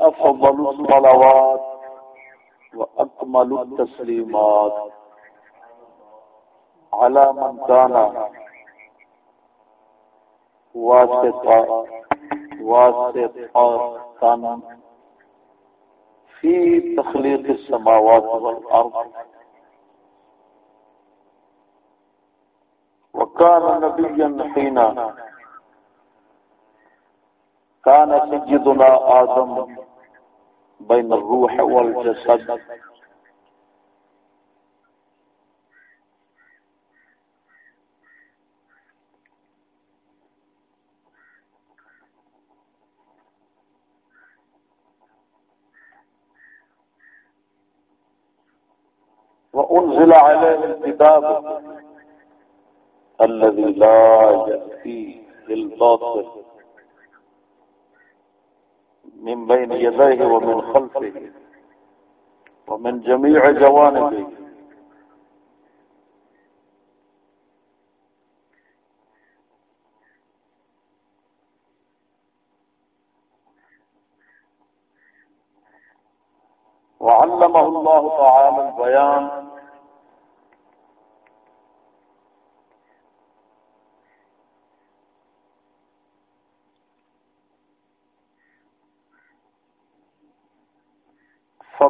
أفضل الصلوات وأكمل التسليمات على من كان واسطة واسطة في تخليق السماوات والأرض. وكان نبيا حين كان سيدنا آدم بين الروح والجسد. وأنزل عليه الكتاب الذي لا يأتي للباطل من بين يديه ومن خلفه ومن جميع جوانبه. وعلمه الله تعالى البيان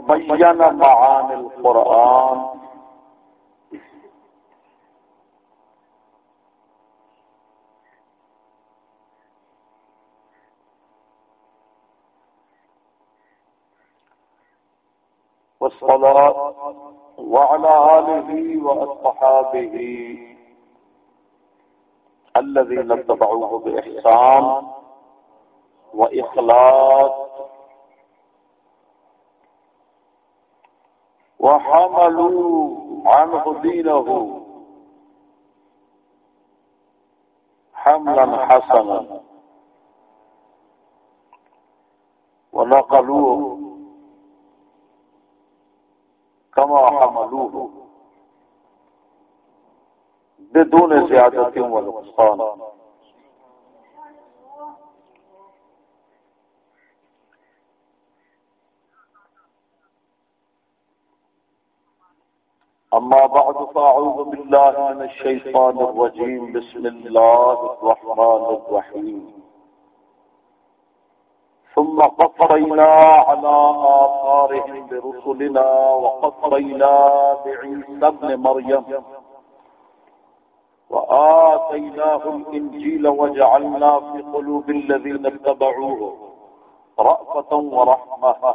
فبين معاني القرآن والصلاة وعلى آله وأصحابه الذين اتبعوه بإحسان وإخلاص وحملوا عنه دينه حملا حسنا. ونقلوه كما حملوه بدون زيادة ونقصان. أما بعد فأعوذ بالله من الشيطان الرجيم. بسم الله الرحمن الرحيم. ثم قفرينا على آثارهم برسلنا وقفرينا بعيسى ابن مريم. وآتيناه الإنجيل وجعلنا في قلوب الذين اتبعوه رأفة ورحمة.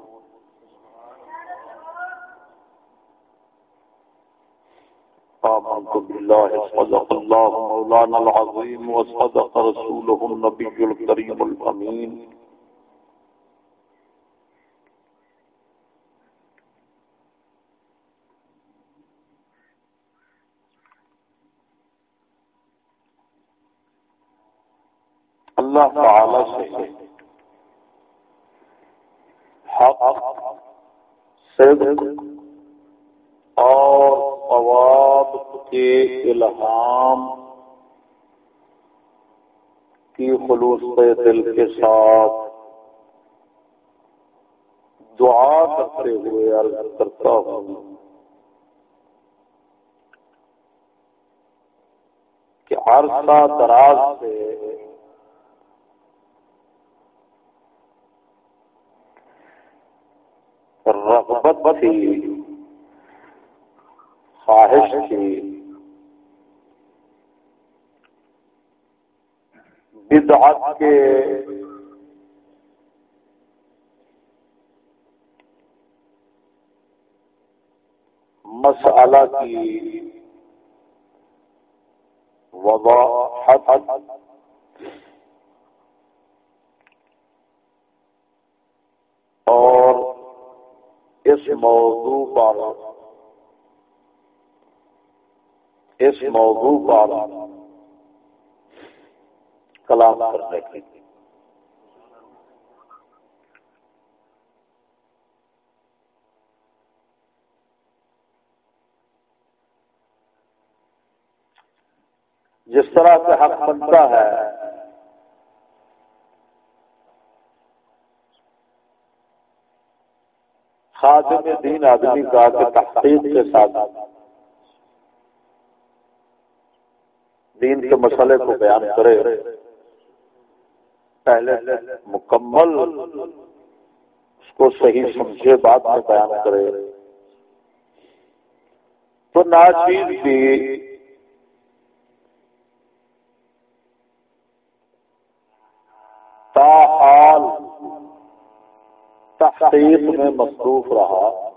آمنت بالله صدق الله مولانا العظيم وصدق رسوله النبي الكريم الأمين. اللہ تعالی سے حق صدق کے الہام کی خلوص دل کے ساتھ۔ دعا کرتے ہوئے عرض کرتا ہوں کہ عرصہ دراز سے رغبت تھی، خواہش تھی۔ بدعت کے مسئلہ کی وضاحت اور اس موضوع پر اس موضوع پر کلام کرنے کی جس طرح سے حق بنتا ہے، خادم دین آدمی کا کہ تحقیق کے ساتھ دین کے مسئلے کو بیان کرے۔ پہلے مکمل اس کو صحیح سمجھے بات میں بیان کرے۔ تو ناچیز بھی تاحال تحقیق میں مصروف رہا۔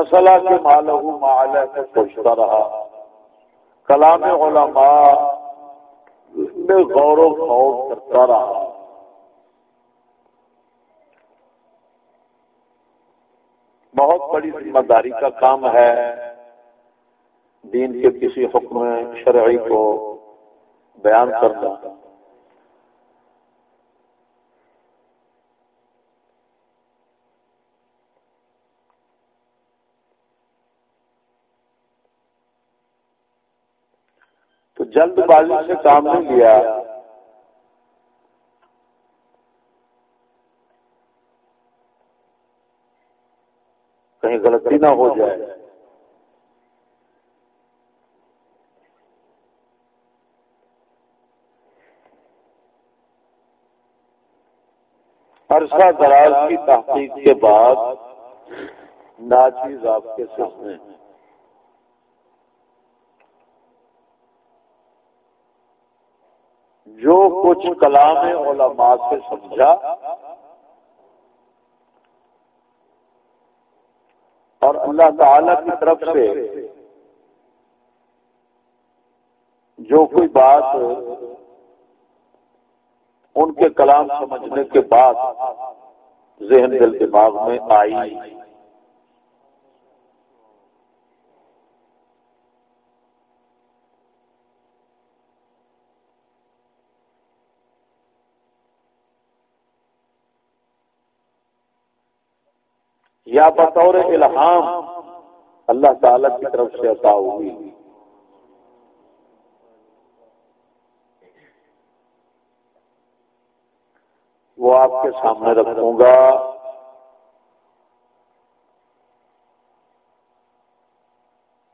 مسئلہ کے مالہ معلہ میں پوچھتا رہا۔ کلام علماء میں غور و خوف کرتا رہا۔ بہت بڑی ذمہ داری کا کام ہے۔ دین کے کسی حکم شرعی کو بیان کرنا تو جلد بازی سے کام نہیں لیا۔ کہیں غلطی نہ ہو جائے۔ عرصہ دراز کی تحقیق کے بعد ناچیز آپ کے سامنے۔ جو کچھ کلام علماء سے سمجھا اور اللہ تعالی کی طرف سے جو کوئی بات ان کے کلام سمجھنے کے بعد ذہن دل دماغ میں آئی یا بطور الہام، اللہ تعالی کی طرف سے عطا ہوئی۔ وہ آپ کے سامنے رکھوں گا۔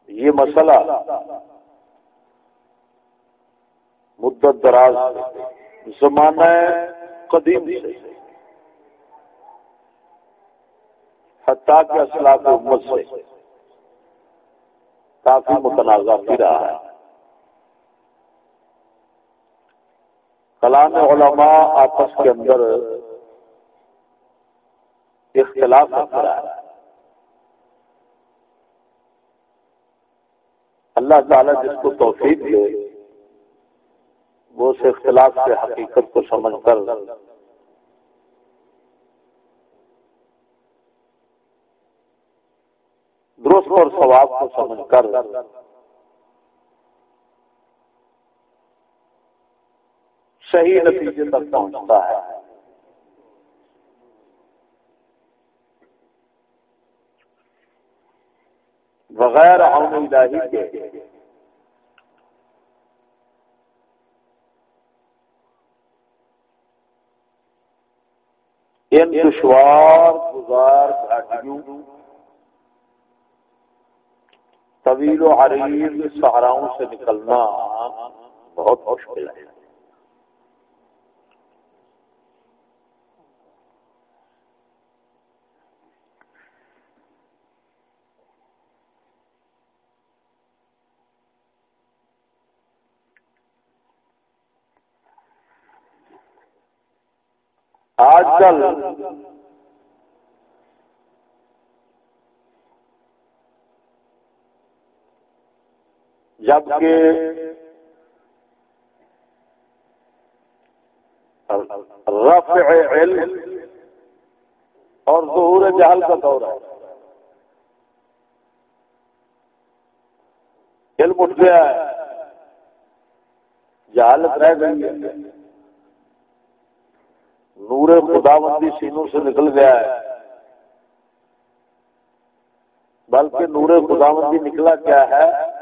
یہ مسئلہ مدت دراز زمانہ قدیم سے۔ حتیٰ کہ اسلاف امت سے کافی متنازع بھی رہا ہے۔ کلام علماء آپس کے اندر اختلاف رہا ہے۔ اللہ تعالیٰ جس کو توفیق دے، وہ اس اختلاف سے حقیقت کو سمجھ کر درست اور ثواب کو سمجھ کر۔ صحیح نتیجے تک پہنچتا ہے۔ بغیر الہی کے۔ ان دشوار گزار گھاٹیوں۔ طویل و عریض سہاراؤں سے نکلنا بہت مشکل ہے۔ آج کل جبکہ رفع علم اور ظہور جہل کا دور ہے۔ علم اٹھ گیا ہے۔ جہالت رہ گئی ہے۔ نور خدا بندی سینوں سے نکل گیا ہے۔ بلکہ نور خدا بندی نکلا کیا ہے؟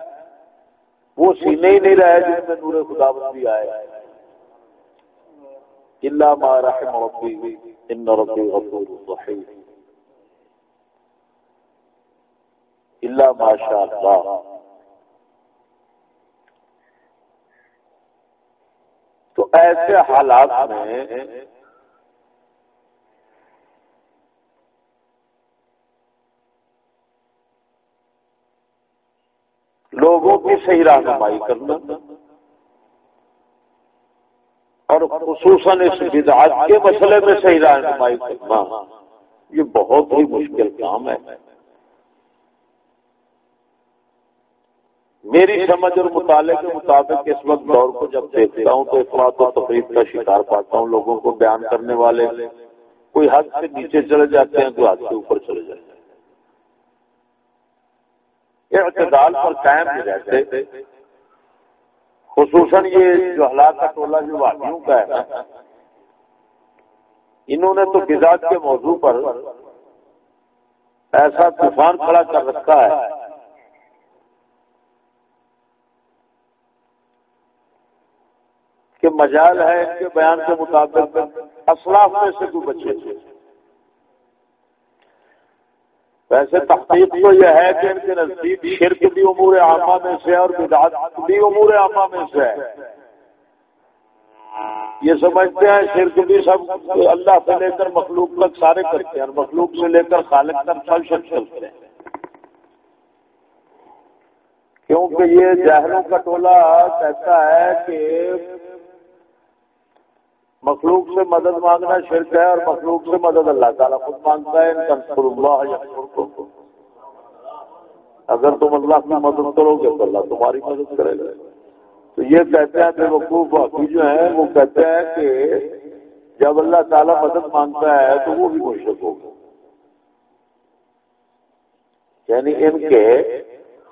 وہ سینے ہی نہیں رہے جن میں نور خدا بندی آئے۔ اللہ ما رحم ربی، ان ربی غفور رحیم۔ اللہ ماشاء اللہ۔ تو ایسے حالات میں لوگوں کی صحیح رہنمائی کرنا اور خصوصاً اس بدعات کے مسئلے میں صحیح رہنمائی کرنا، یہ بہت ہی مشکل کام ہے۔ میری سمجھ اور مطالعے کے مطابق اس وقت دور کو جب دیکھتا ہوں تو افراد و تفریح کا شکار پاتا ہوں، لوگوں کو بیان کرنے والے، کوئی حد سے نیچے چلے جاتے ہیں، کوئی حد سے اوپر چلے جاتے ہیں۔ اعتدال پر قائم نہیں رہتے۔ خصوصاً یہ جو حالات کا ٹولہ جو وادیوں کا ہے، انہوں نے تو مزاج کے موضوع پر ایسا طوفان کھڑا کر رکھا ہے۔ کہ مجال ہے ان کے بیان کے مطابق اسلاف میں سے کوئی بچے تھے۔ ویسے تحقیق تو یہ ہے کہ ان کے نزدیک شرک بھی امور عامہ میں سے اور بدعت بھی امور عامہ میں سے ہے۔ یہ سمجھتے ہیں شرک بھی سب اللہ سے لے کر مخلوق تک سارے کرتے ہیں اور مخلوق سے لے کر خالق تک سب شخص چلتے ہیں۔ کیونکہ یہ جہروں کا ٹولہ کہتا ہے کہ مخلوق سے مدد مانگنا شرک ہے اور مخلوق سے مدد اللہ تعالیٰ خود مانگتا ہے اللہ اگر تم اللہ کی مدد کرو گے تو اللہ تمہاری مدد کرے گا۔ تو یہ کہتے ہیں بے وقوف ابھی جو ہیں، وہ کہتے ہیں کہ جب اللہ تعالیٰ مدد مانگتا ہے تو وہ بھی مشرق ہوگا یعنی ان کے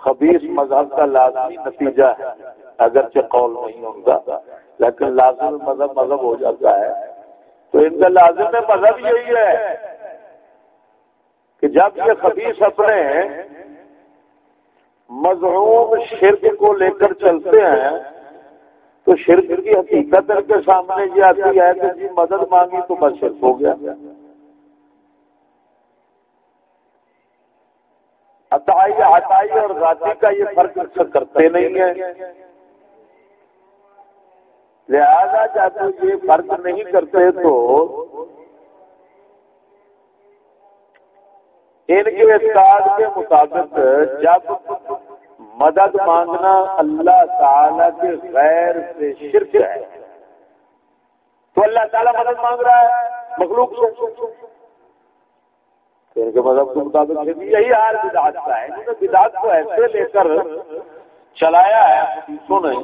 خبیص مذہب کا لازمی نتیجہ ہے، اگرچہ قول نہیں ہوگا لیکن لازم مذہب مذہب ہو جاتا ہے۔ تو ان کا لازم مذہب یہی ہے کہ جب یہ خبیص اپنے مظہوم شرک کو لے کر چلتے ہیں، تو شرک کی حقیقت ان کے سامنے یہ آتی ہے کہ جی مدد مانگی تو بس شرک ہو گیا۔ ہٹائی ہٹائی اور ذاتی کا یہ فرق کرتے نہیں ہیں۔ لہذا جب یہ فرق نہیں کرتے تو ان کے استاد کے مطابق جب مدد مانگنا اللہ تعالی کے غیر سے شرک ہے تو اللہ تعالیٰ مدد مانگ رہا ہے، مخلوق سے۔ ان کے مذہب کے مطابق یہی حال بدعت کا ہے۔ انہوں نے بدعت کو ایسے لے کر چلایا ہے، حدیثوں نے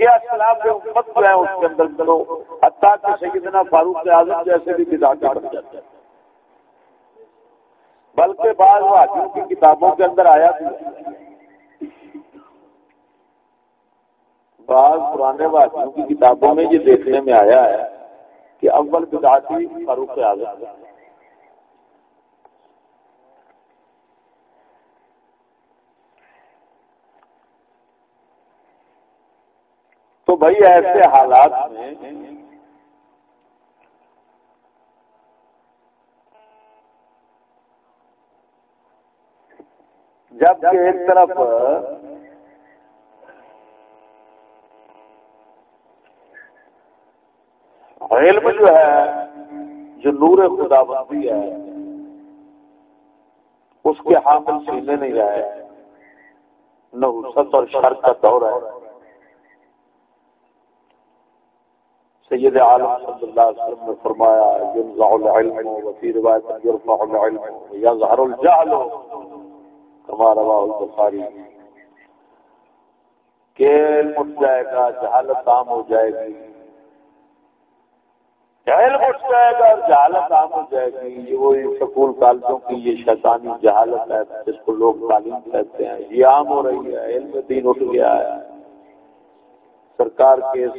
کیا خلاف امت جو ہے، اس کے اندر کرو حتیٰ کہ سیدنا فاروق اعظم جیسے بھی بدعت بن جاتے ہیں۔ بلکہ بعض واقعوں کی کتابوں کے اندر آیا بھی بعض پرانے واقعوں کی کتابوں میں یہ دیکھنے میں آیا ہے کہ اول بدعتی فاروق اعظم تو بھائی ایسے حالات میں جبکہ ایک طرف علم جو ہے، جو نور خدا بندی ہے، اس کے حامل سینے نہیں رہے، نہ اور شر کا دور ہے۔ سید عالم صلی اللہ علیہ وسلم نے فرمایا ينزع العلم وفي روایت يرفع العلم يظهر الجهل كما رواه البخاري کہ علم اٹھ جائے گا، جہالت عام ہو جائے گی۔ علم اٹھ جائے گا اور جہالت عام ہو جائے گی۔ یہ وہ سکول کالجوں کی یہ شیطانی جہالت ہے، جس کو لوگ تعلیم کہتے ہیں۔ یہ عام ہو رہی ہے، علم دین اٹھ گیا ہے۔ سرکار کے اس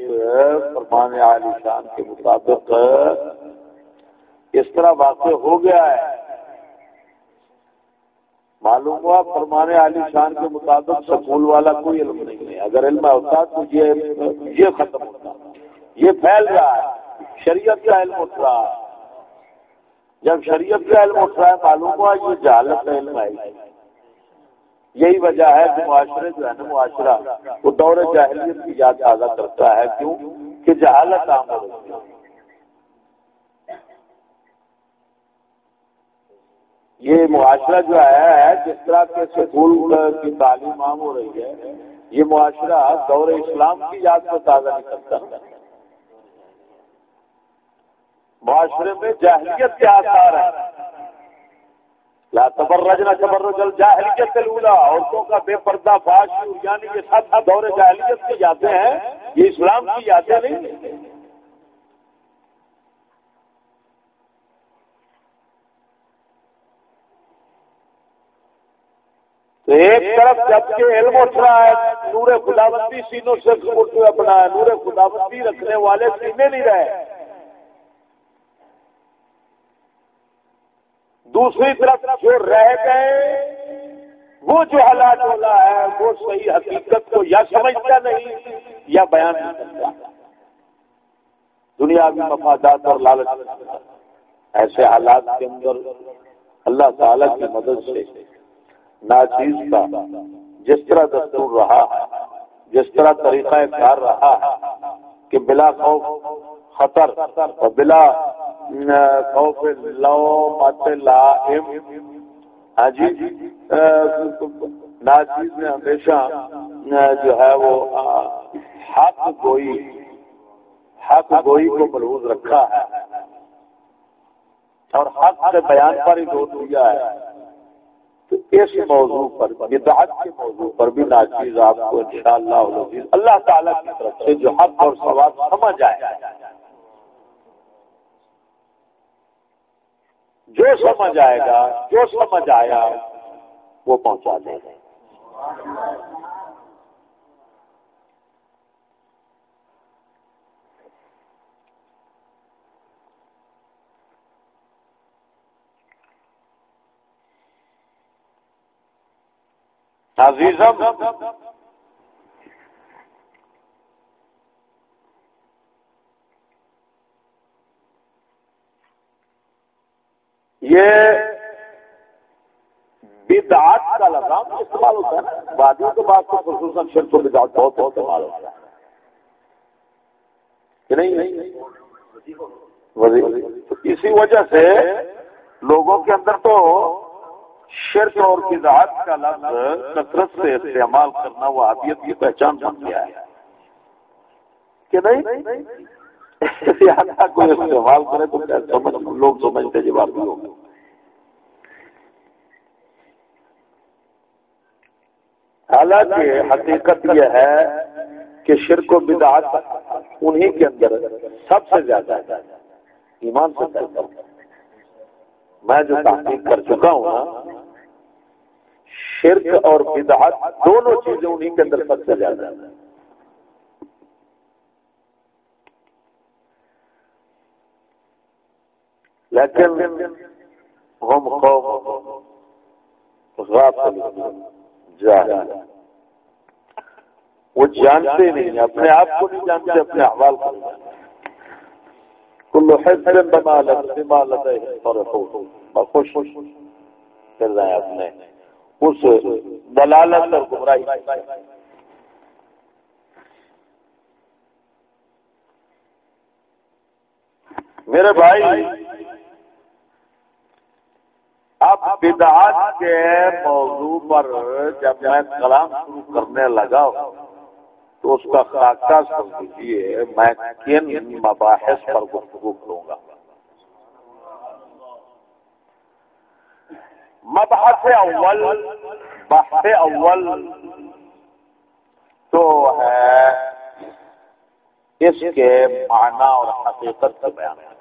فرمان عالی شان کے مطابق اس طرح واقع ہو گیا ہے۔ معلوم ہوا فرمان عالی شان کے مطابق سکول والا کوئی علم نہیں ہے۔ اگر علم ہوتا تو یہ ختم ہوتا۔ یہ پھیل رہا ہے۔ شریعت کا علم اٹھ رہا۔ ہے جب شریعت کا علم اٹھ رہا ہے، معلوم ہوا یہ جہالت کا علم ہے۔ یہی وجہ ہے کہ معاشرے جو ہے نا، معاشرہ وہ دور جاہلیت کی یاد تازہ کرتا ہے۔ کیوں؟ کہ جہالت عام ہو رہی ہے۔ یہ معاشرہ جو ہے، جس طرح کے سکول کی تعلیم عام ہو رہی ہے، یہ معاشرہ دور اسلام کی یاد کو تازہ نہیں کرتا۔ معاشرے میں جاہلیت کے آثار ہیں۔ لا تبرج نہ تبرج جاہلیت الاولى عورتوں کا بے پردہ فاش یعنی یہ سب دور جاہلیت کی یادیں ہیں، یہ اسلام کی یادیں نہیں تو ایک طرف جبکہ علم اٹھ رہا ہے، نور خداوندی سینوں سے اپنا نور خداوندی رکھنے والے سینے نہیں رہے۔ دوسری طرف جو رہ گئے، وہ جو حالات والا ہے، وہ صحیح حقیقت کو یا سمجھتا نہیں یا بیان نہیں کرتا۔ دنیا کی مفادات اور لالچ۔ ایسے حالات کے اندر اللہ تعالی کی مدد سے ناچیز کا جس طرح دستور رہا، جس طرح طریقہ کار رہا ہے کہ بلا خوف، خطر اور بلا خوف لو مت لا ہاں جی ناچیز نے ہمیشہ جو ہے وہ حق گوئی حق گوئی کو ملحوظ رکھا ہے۔ اور حق کے بیان پر ہی زور دیا ہے۔ تو اس موضوع پر، بدعت کے موضوع پر بھی ناچیز آپ کو انشاءاللہ شاء اللہ تعالیٰ کی طرف سے جو حق اور سوال سمجھ آئے۔ جو سمجھ آئے گا جو سمجھ آیا وہ پہنچا دے گا۔ عزیزم یہ بدعات کا لگام استعمال ہوتا ہے وادیوں کے بعد تو خصوصاً شرک و بدعات بہت بہت استعمال ہوتا ہے۔ کہ نہیں؟ اسی وجہ سے لوگوں کے اندر تو شرک اور بدعات کا لفظ کثرت سے استعمال کرنا وہ عادیت کی پہچان بن گیا ہے۔ کہ نہیں؟ کوئی استعمال کرے تو لوگ سمجھتے جواب بھی ہوگا حالانکہ حقیقت یہ ہے کہ شرک و بدعات انہی کے اندر سب سے زیادہ ہے، ایمان سے زیادہ میں جو تحقیق کر چکا ہوں شرک اور بدعت دونوں چیزیں انہیں کے اندر سب سے زیادہ ہیں۔ لیکن ہم قوم وہ جانتے نہیں اپنے آپ کو نہیں جانتے، اپنے حوال کو کلو ہے خوش کر رہے ہیں اپنے اس دلالت اور گمراہی میرے بھائی اب بدعات کے موضوع پر جب میں کلام شروع کرنے لگا تو اس کا خاکہ سمجھیے میں کن مباحث پر گفتگو کروں گا۔ مبحث اول، بحث اول تو ہے اس کے معنی اور حقیقت کا بیان۔ ہے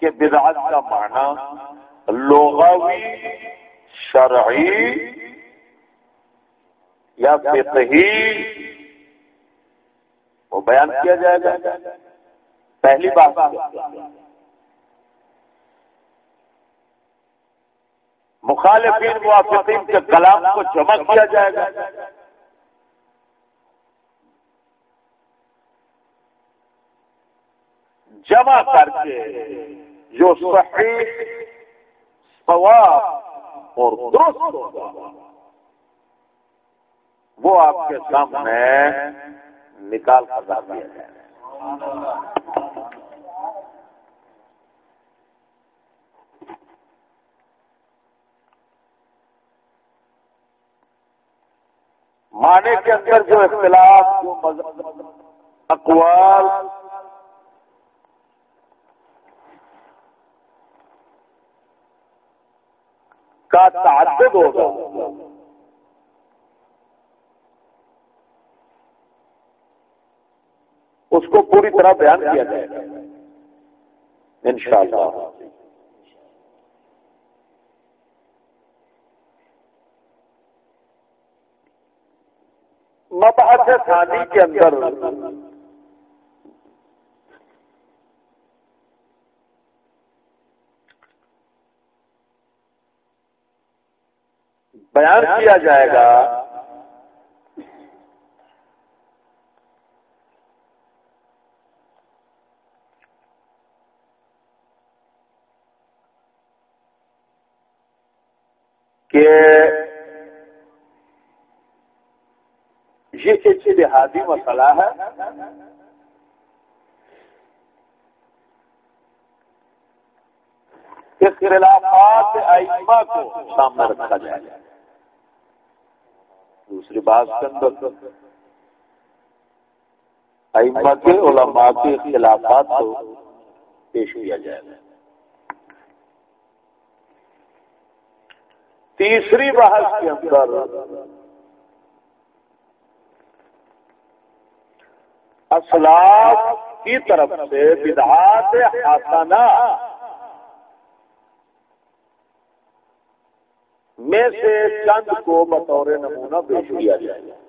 کہ بدعت کا معنی لغوی، شرعی یا فقہی وہ بیان کیا جائے گا۔ پہلی بات مخالفین، موافقین کے کلام کو جمع کیا جائے گا۔ جمع کر کے جو صحیح ثواب اور درست ہوگا وہ آپ کے سامنے نکال کر دیا جائے۔ معنی کے اندر جو اختلاف، جو اقوال کا تعدد ہوگا۔ اس کو پوری طرح بیان کیا جائے گا۔ ان شاء اللہ مباحث ثانی کے اندر بیان کیا جائے گا کہ یہ اتحادی مسئلہ ہے۔ اس خلافات کو سامنے رکھا جائے۔ گا دوسری بات کے اندر، ائمہ کے علماء کے خلافات کو پیش کیا جائے گا۔ تیسری بحث کے اندر اسلاف کی طرف سے بدعات حسنہ۔ میں سے چند کو بطور نمونہ پیش کیا جائے۔ گا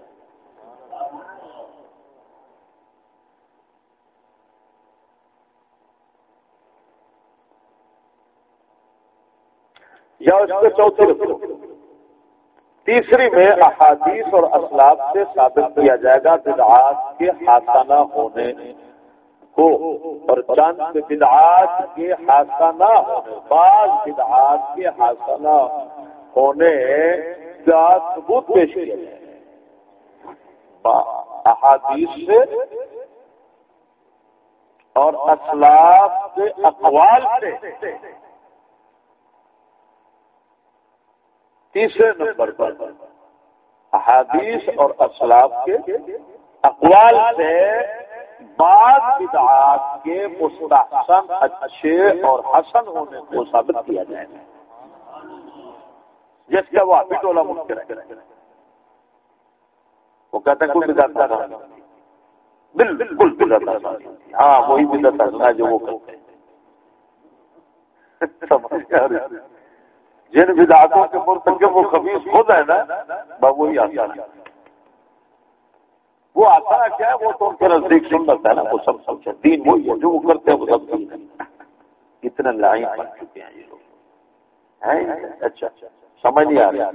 یا اس کے چوتھے تیسری میں احادیث اور اسلاب سے ثابت کیا جائے گا بدعات کے حاصانہ ہونے کو اور چند بدعات کے حاصانہ ہونے، بعض بدعات کے حاصانہ ہونے کا ثبوت پیش کیا جائے احادیث سے اور اسلاب کے اقوال سے۔ تیسرے نمبر پر احادیث اور اسلاب کے اقوال سے بعض بدعات کے مستحسن، اچھے اور حسن ہونے کو ثابت کیا جائے۔ گا جس کا وہ ابھی ٹولا ممکن ہے۔ وہ کہتے ہیں کوئی بدعت نہ بالکل بدعت ہاں وہی بدعت ہے جو وہ کرتے ہیں۔ جن بدعتوں کے مرتکب وہ خبیص خود ہے نا وہی آتا ہے وہ آتا ہے کیا؟ وہ تو ان کے نزدیک سنت ہے نا، وہ سب سب دین وہی ہے، جو وہ کرتے ہیں وہ سب دین ہے۔ اتنے لائن بن چکے ہیں یہ لوگ۔ اچھا اچھا۔ سمجھ نہیں آ رہا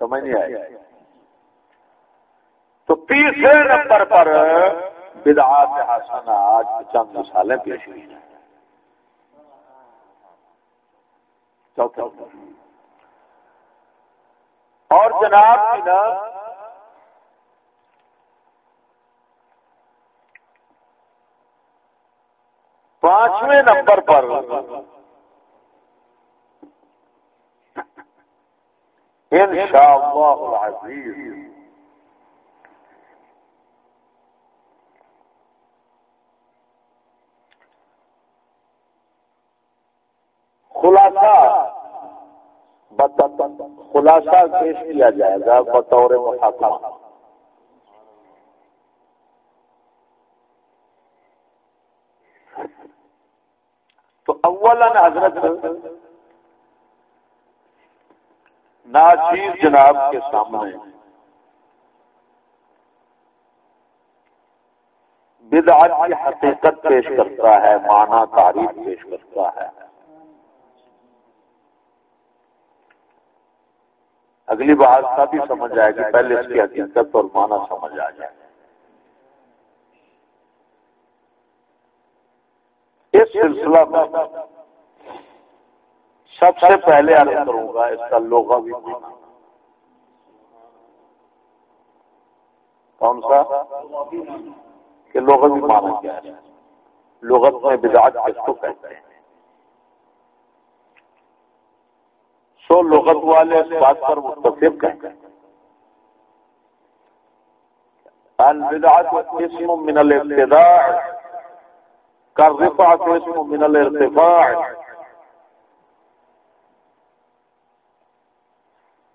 سمجھ نہیں آیا تو تیسرے نمبر پر بدعات حسنہ آج چند مثالیں پیش ہوئی ہیں۔ چوتھا اور جناب کی نا پانچویں نمبر پر۔ ان شاء اللہ العزیز۔ خلاصہ۔ خلاصہ پیش کیا جائے گا بطور محاکمہ تو حضرت ناچیز جناب کے سامنے بدعت کی حقیقت پیش کرتا ہے، معنی تعریف پیش کرتا ہے۔ اگلی بات کا بھی سمجھ آئے گی، پہلے اس کی حقیقت اور معنی سمجھ آ جائے۔ اس سلسلہ میں سب سے پہلے عرض کروں گا اس کا لوگا بھی معنی۔ کون سا؟ کہ لغت بھی مانا کیا ہے۔ لغت میں بدعت کس کو کہتے ہیں؟ سو لغت والے اس بات پر متفق کہتے ہیں۔ البدعت اسم من الابتداع كالرفعة اسم من الارتفاع۔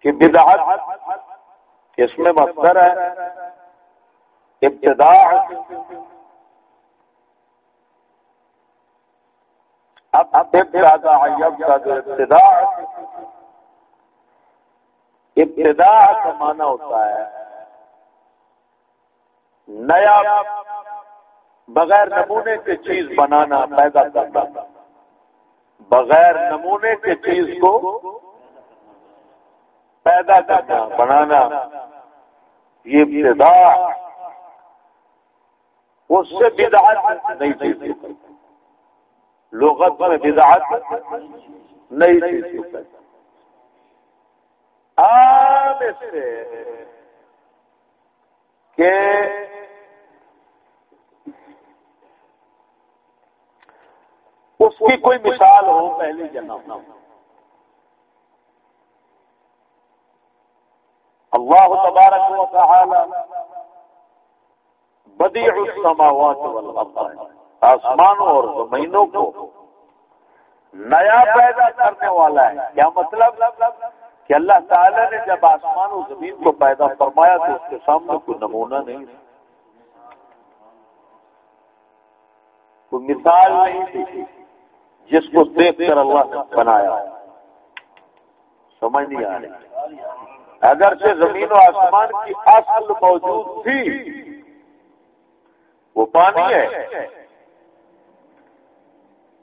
کہ بدعت اس میں مصدر ہے؟ ابتداء اب ابتداء ابتداء ابتداء کا معنی ہوتا ہے نیا بغیر نمونے کے چیز بنانا، پیدا کرنا۔ بغیر نمونے کے چیز کو پیدا کرنا، بنانا۔ یہ ابتداء اس سے بدعت نہیں تھی۔ لغت میں بدعت نہیں تھی۔ سے کہ اس کی کوئی مثال ہو پہلی جنم اللہ تبارک و تعالی بدیع السماوات والارض آسمانوں اور زمینوں کو نیا پیدا کرنے والا ہے۔ کیا مطلب؟ کہ اللہ تعالی نے جب آسمان و زمین کو پیدا فرمایا تو اس کے سامنے کوئی نمونہ نہیں کوئی مثال نہیں تھی جس کو دیکھ کر اللہ نے بنایا۔ سمجھ نہیں آ رہی۔ اگر سے زمین و آسمان کی اصل موجود تھی، وہ پانی ہے۔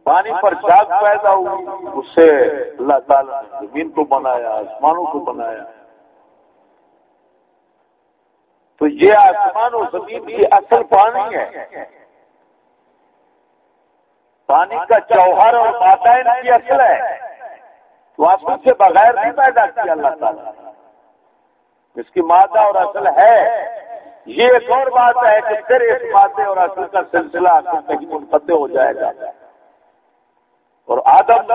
پانی پر جاگ پیدا ہوئی اس سے اللہ تعالیٰ نے زمین کو بنایا، آسمانوں کو بنایا۔ تو یہ آسمان و زمین کی اصل پانی ہے۔ پانی کا جوہر اور ماتا کی اصل ہے۔ تو آپ سے بغیر نہیں پیدا کیا اللہ تعالیٰ اس کی مادہ اور اصل ہے۔ یہ ایک اور بات ہے کہ پھر اس مادے اور اصل کا سلسلہ کہیں منفتح ہو جائے گا۔ اور آدم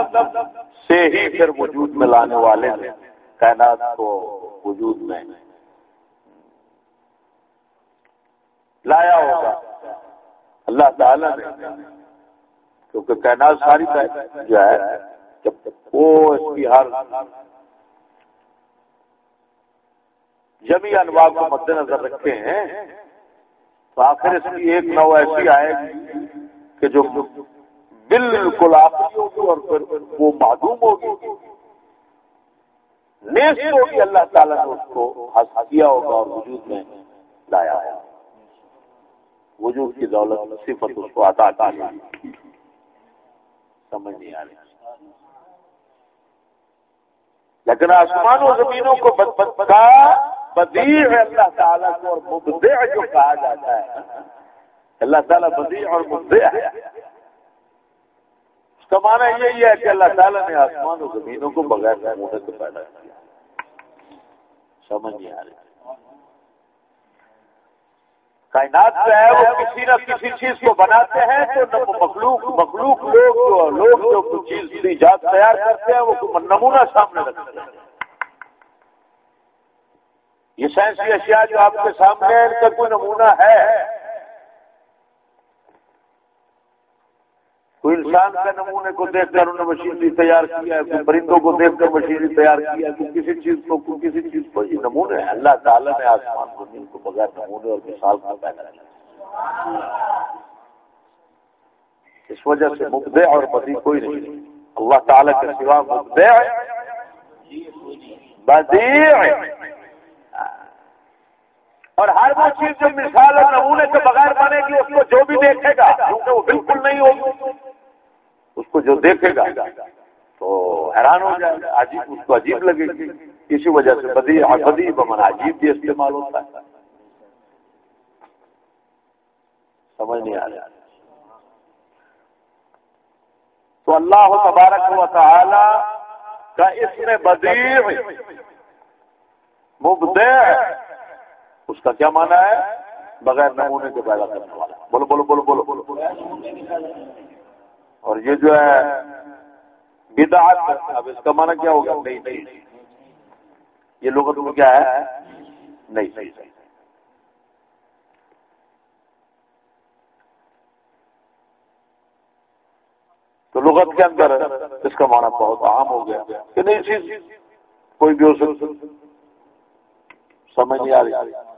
سے ہی پھر وجود میں لانے والے ہیں، کائنات کو وجود میں۔ لایا ہوگا۔ اللہ تعالی نے، کیونکہ کائنات ساری جو ہے، جب وہ اس کی ہر جمی انواع کو مد نظر رکھتے ہیں، تو آخر اس کی ایک نو ایسی آئے گی کہ جو بالکل آخری ہوگی اور پھر وہ معدوم ہوگی۔ نیس ہوگی، اللہ تعالیٰ نے اس کو کیا ہوگا اور وجود میں لایا ہے۔ وجود کی دولت، صفت اس کو عطا کی۔ سمجھ نہیں آ رہی۔ لیکن آسمان و زمینوں کو بدبتا بدیع ہے اللہ تعالیٰ کو اور مبدع جو کہا جاتا ہے۔ اللہ تعالیٰ بدیع اور مبدع ہے۔ اس کا معنی یہی ہے کہ اللہ تعالیٰ نے آسمان و زمینوں کو بغیر نمونے سے پیدا کیا۔ سمجھ نہیں آ رہی۔ کائنات جو ہے وہ کسی نہ کسی چیز کو بناتے ہیں تو مخلوق مخلوق لوگ جو لوگ جو چیز ایجاد تیار کرتے ہیں وہ نمونہ سامنے رکھتے ہیں۔ یہ سائنسی اشیاء جو آپ کے سامنے ہے ان کا کوئی نمونہ ہے؟ کوئی انسان کے نمونے کو دیکھ کر انہوں نے مشینری تیار کیا ہے، کوئی پرندوں کو دیکھ کر مشینری تیار کیا ہے، کوئی کسی چیز کو، کوئی کسی چیز کو۔ یہ نمونے ہیں۔ اللہ تعالیٰ نے آسمان زمین کو بغیر نمونے اور مثال کا پیدا کیا۔ اس وجہ سے مبدع اور بدی کوئی نہیں۔ اللہ تعالی کے سوا مبدع۔ بدیع اور ہر وہ چیز جو مثال اور نمونے کے بغیر بنے گی، اس کو جو بھی دیکھے گا کیونکہ وہ بالکل نہیں ہوگی، اس کو جو دیکھے گا، تو حیران ہو جائے گا، عجیب، اس کو عجیب لگے گی۔ اسی وجہ سے بدی بدی بمن عجیب بھی استعمال ہوتا ہے۔ سمجھ نہیں آ رہا۔ تو اللہ تبارک و تعالی کا اس میں بدیع، مبدع اس کا کیا مانا ہے؟ بغیر نمونے کے پیدا کرنے والا۔ بولو بولو بولو بولو۔ بولو اور یہ جو ہے، بدعت، اب اس کا مانا کیا ہوگا؟ نہیں نہیں۔ یہ لوگوں کو کیا ہے؟ نہیں۔ صحیح صحیح تو لغت کے اندر اس کا معنی بہت عام ہو گیا کہ نہیں، چیز کوئی بھی ہو سکتی سمجھ نہیں آ رہی۔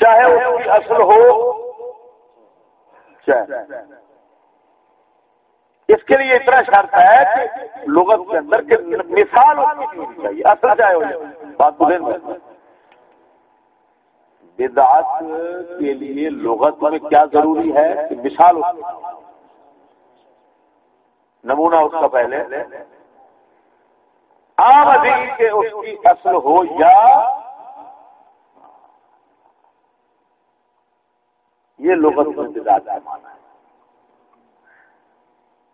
چاہے اس کی اصل ہو چاہے۔ اس کے لیے اتنا شرط ہے کہ لغت کے اندر کہ مثال ہونی چاہیے، اصل چاہے ہو بات بولیں بدعت کے لیے لغت میں کیا ضروری ہے؟ کہ مثال نمونہ اس کا پہلے۔ عام ادیل کے اس کی اصل ہو یا یہ لغت میں بدعت کا مانا ہے۔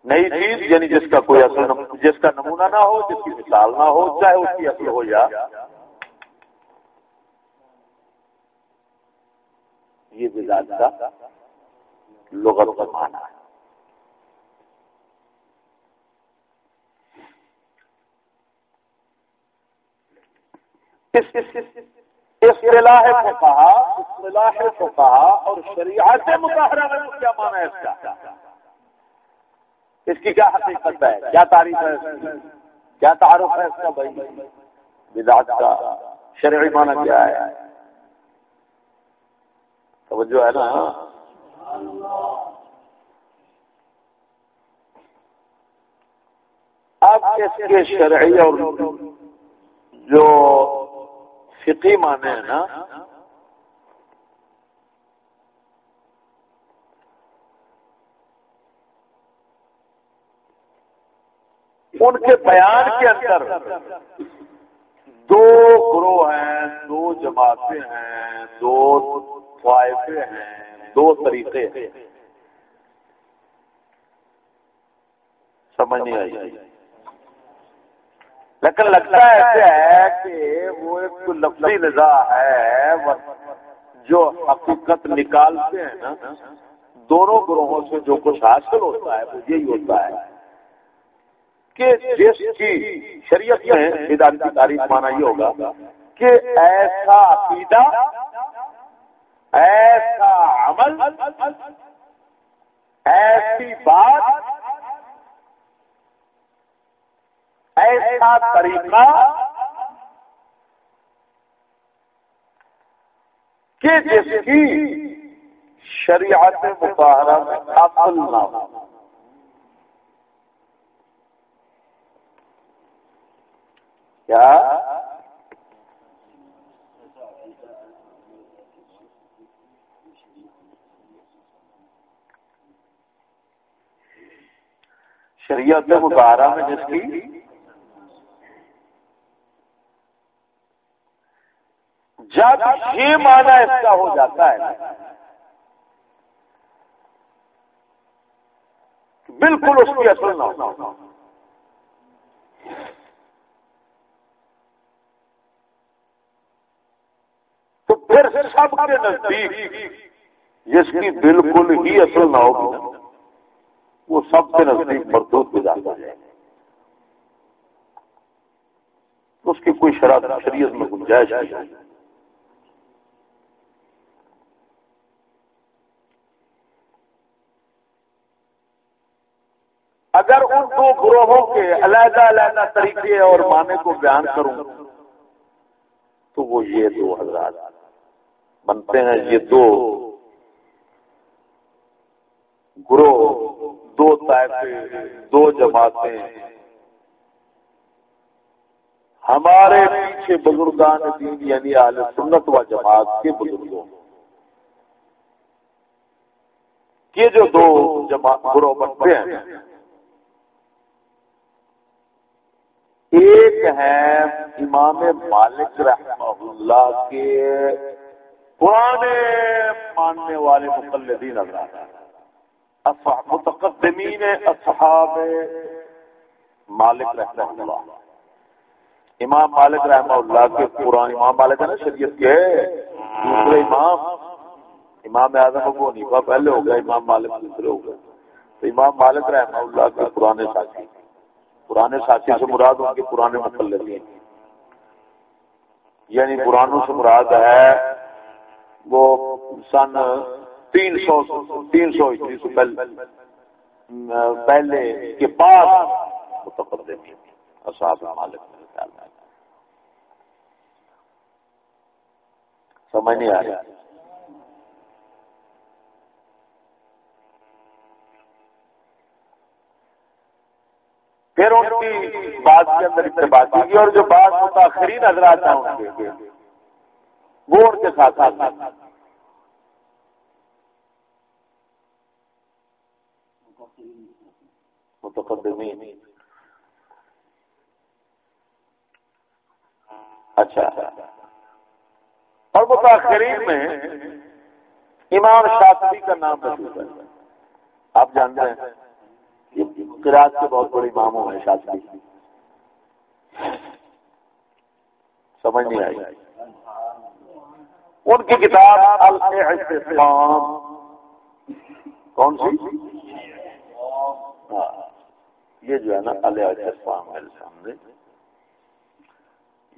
نئی چیز یعنی جس کا کوئی اصل جس کا نمونہ نہ ہو، جس کی مثال نہ ہو، چاہے اس کی اصل ہو یا یہ بداد کا لغت کا مانا ہے۔ اصطلاح فقہا اصطلاح فقہا اور شریعت مظاہرہ میں کیا مانا ہے اس کا؟ اس کی کیا حقیقت ہے؟ کیا تعریف ہے کیا تعارف ہے اس کا بھائی؟ بدعت کا شرعی مانا کیا ہے؟ توجہ ہے نا؟ اب اس کے شرعی اور جو فقی مانے ہیں نا۔ ان کے بیان کے اندر دو گروہ ہیں، دو جماعتیں ہیں، دو طائفے ہیں، دو طریقے ہیں۔ سمجھ نہیں آئی۔ لیکن لگتا ایسے ہے کہ وہ ایک لفظی نظا ہے، جو حقیقت نکالتے ہیں نا، دونوں گروہوں سے جو کچھ حاصل ہوتا ہے، وہ یہی ہوتا ہے کہ جس کی شریعت میں ادارے کی تاریخ مانا یہ ہوگا کہ ایسا عقیدہ، ایسا عمل، ایسی بات ایسا طریقہ کہ جس کی شریعت مطالعہ میں اصل نہ ہو۔ کیا؟ شریعت مظاہرہ میں جس کی جب یہ مانا اس کا ہو جاتا ہے بالکل اس کی اصل نہ ہو۔ تو پھر سب کے نزدیک جس کی بالکل ہی اصل نہ ہوگی وہ سب سے نزدیک مردود پہ جاتا ہے۔ اس کی کوئی شراب شریعت میں گنجائش نہیں۔ اگر ان دو گروہوں کے علیحدہ علیحدہ طریقے اور معنی کو بیان کروں، تو وہ یہ دو حضرات بنتے ہیں، یہ دو گروہ، دو طائفے، دو جماعتیں۔ ہمارے پیچھے بزرگان دین یعنی اہل سنت و جماعت کے بزرگوں۔ یہ جو دو جماعت گروہ بنتے ہیں ایک ہے امام مالک رحمہ اللہ کے پرانے ماننے والے مقلدین متقدمین اصحاب مالک رحمہ اللہ امام مالک رحمہ اللہ کے پرانے امام مالک ہے نا شریعت کے۔ دوسرے امام امام اعظم ابو حنیفہ پہلے ہو گیا امام مالک دوسرے ہو گئے۔ تو امام مالک رحمہ اللہ کے پرانے ساتھی پرانے ساتھی سے مراد ان کے پرانے مقلد یعنی پرانوں سے مراد ہے وہ سن تین سو تین سو پہلے کے بعد متقدم اصحاب مالک میرے خیال میں۔ سمجھ نہیں آ رہا پھر ان کی بات کے اندر اتباع کی اور جو بات متاثرین حضرات ہیں ان کے وہ ان کے ساتھ ساتھ متقدمین۔ اچھا۔ اور متاثرین میں امام شاطری کا نام مشہور ہے۔ آپ جانتے ہیں۔ قرآن کے بہت بڑے اماموں ہیں شاطری سمجھ نہیں آئی۔ ان کی کتاب الاسلام کون سی؟ ہاں۔ یہ جو ہے نا الاسلام میرے سامنے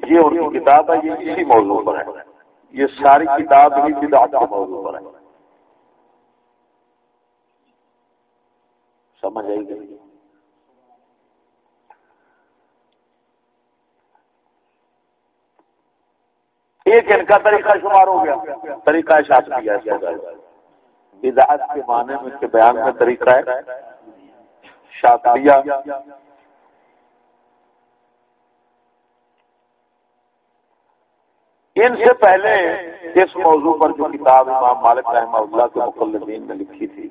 یہ ان کی کتاب ہے، یہ اسی موضوع پر ہے۔ یہ ساری کتاب ہی بدعت کے موضوع پر ہے۔ سمجھ آئی گئی ایک ان کا طریقہ شمار ہو گیا۔ طریقہ شاطری ہے بدعت کے معنی میں کے بیان میں طریقہ ہے۔ شاطریہ ان سے پہلے اس موضوع پر جو کتاب امام مالک رحمہ اللہ کے مقلدین نے لکھی تھی،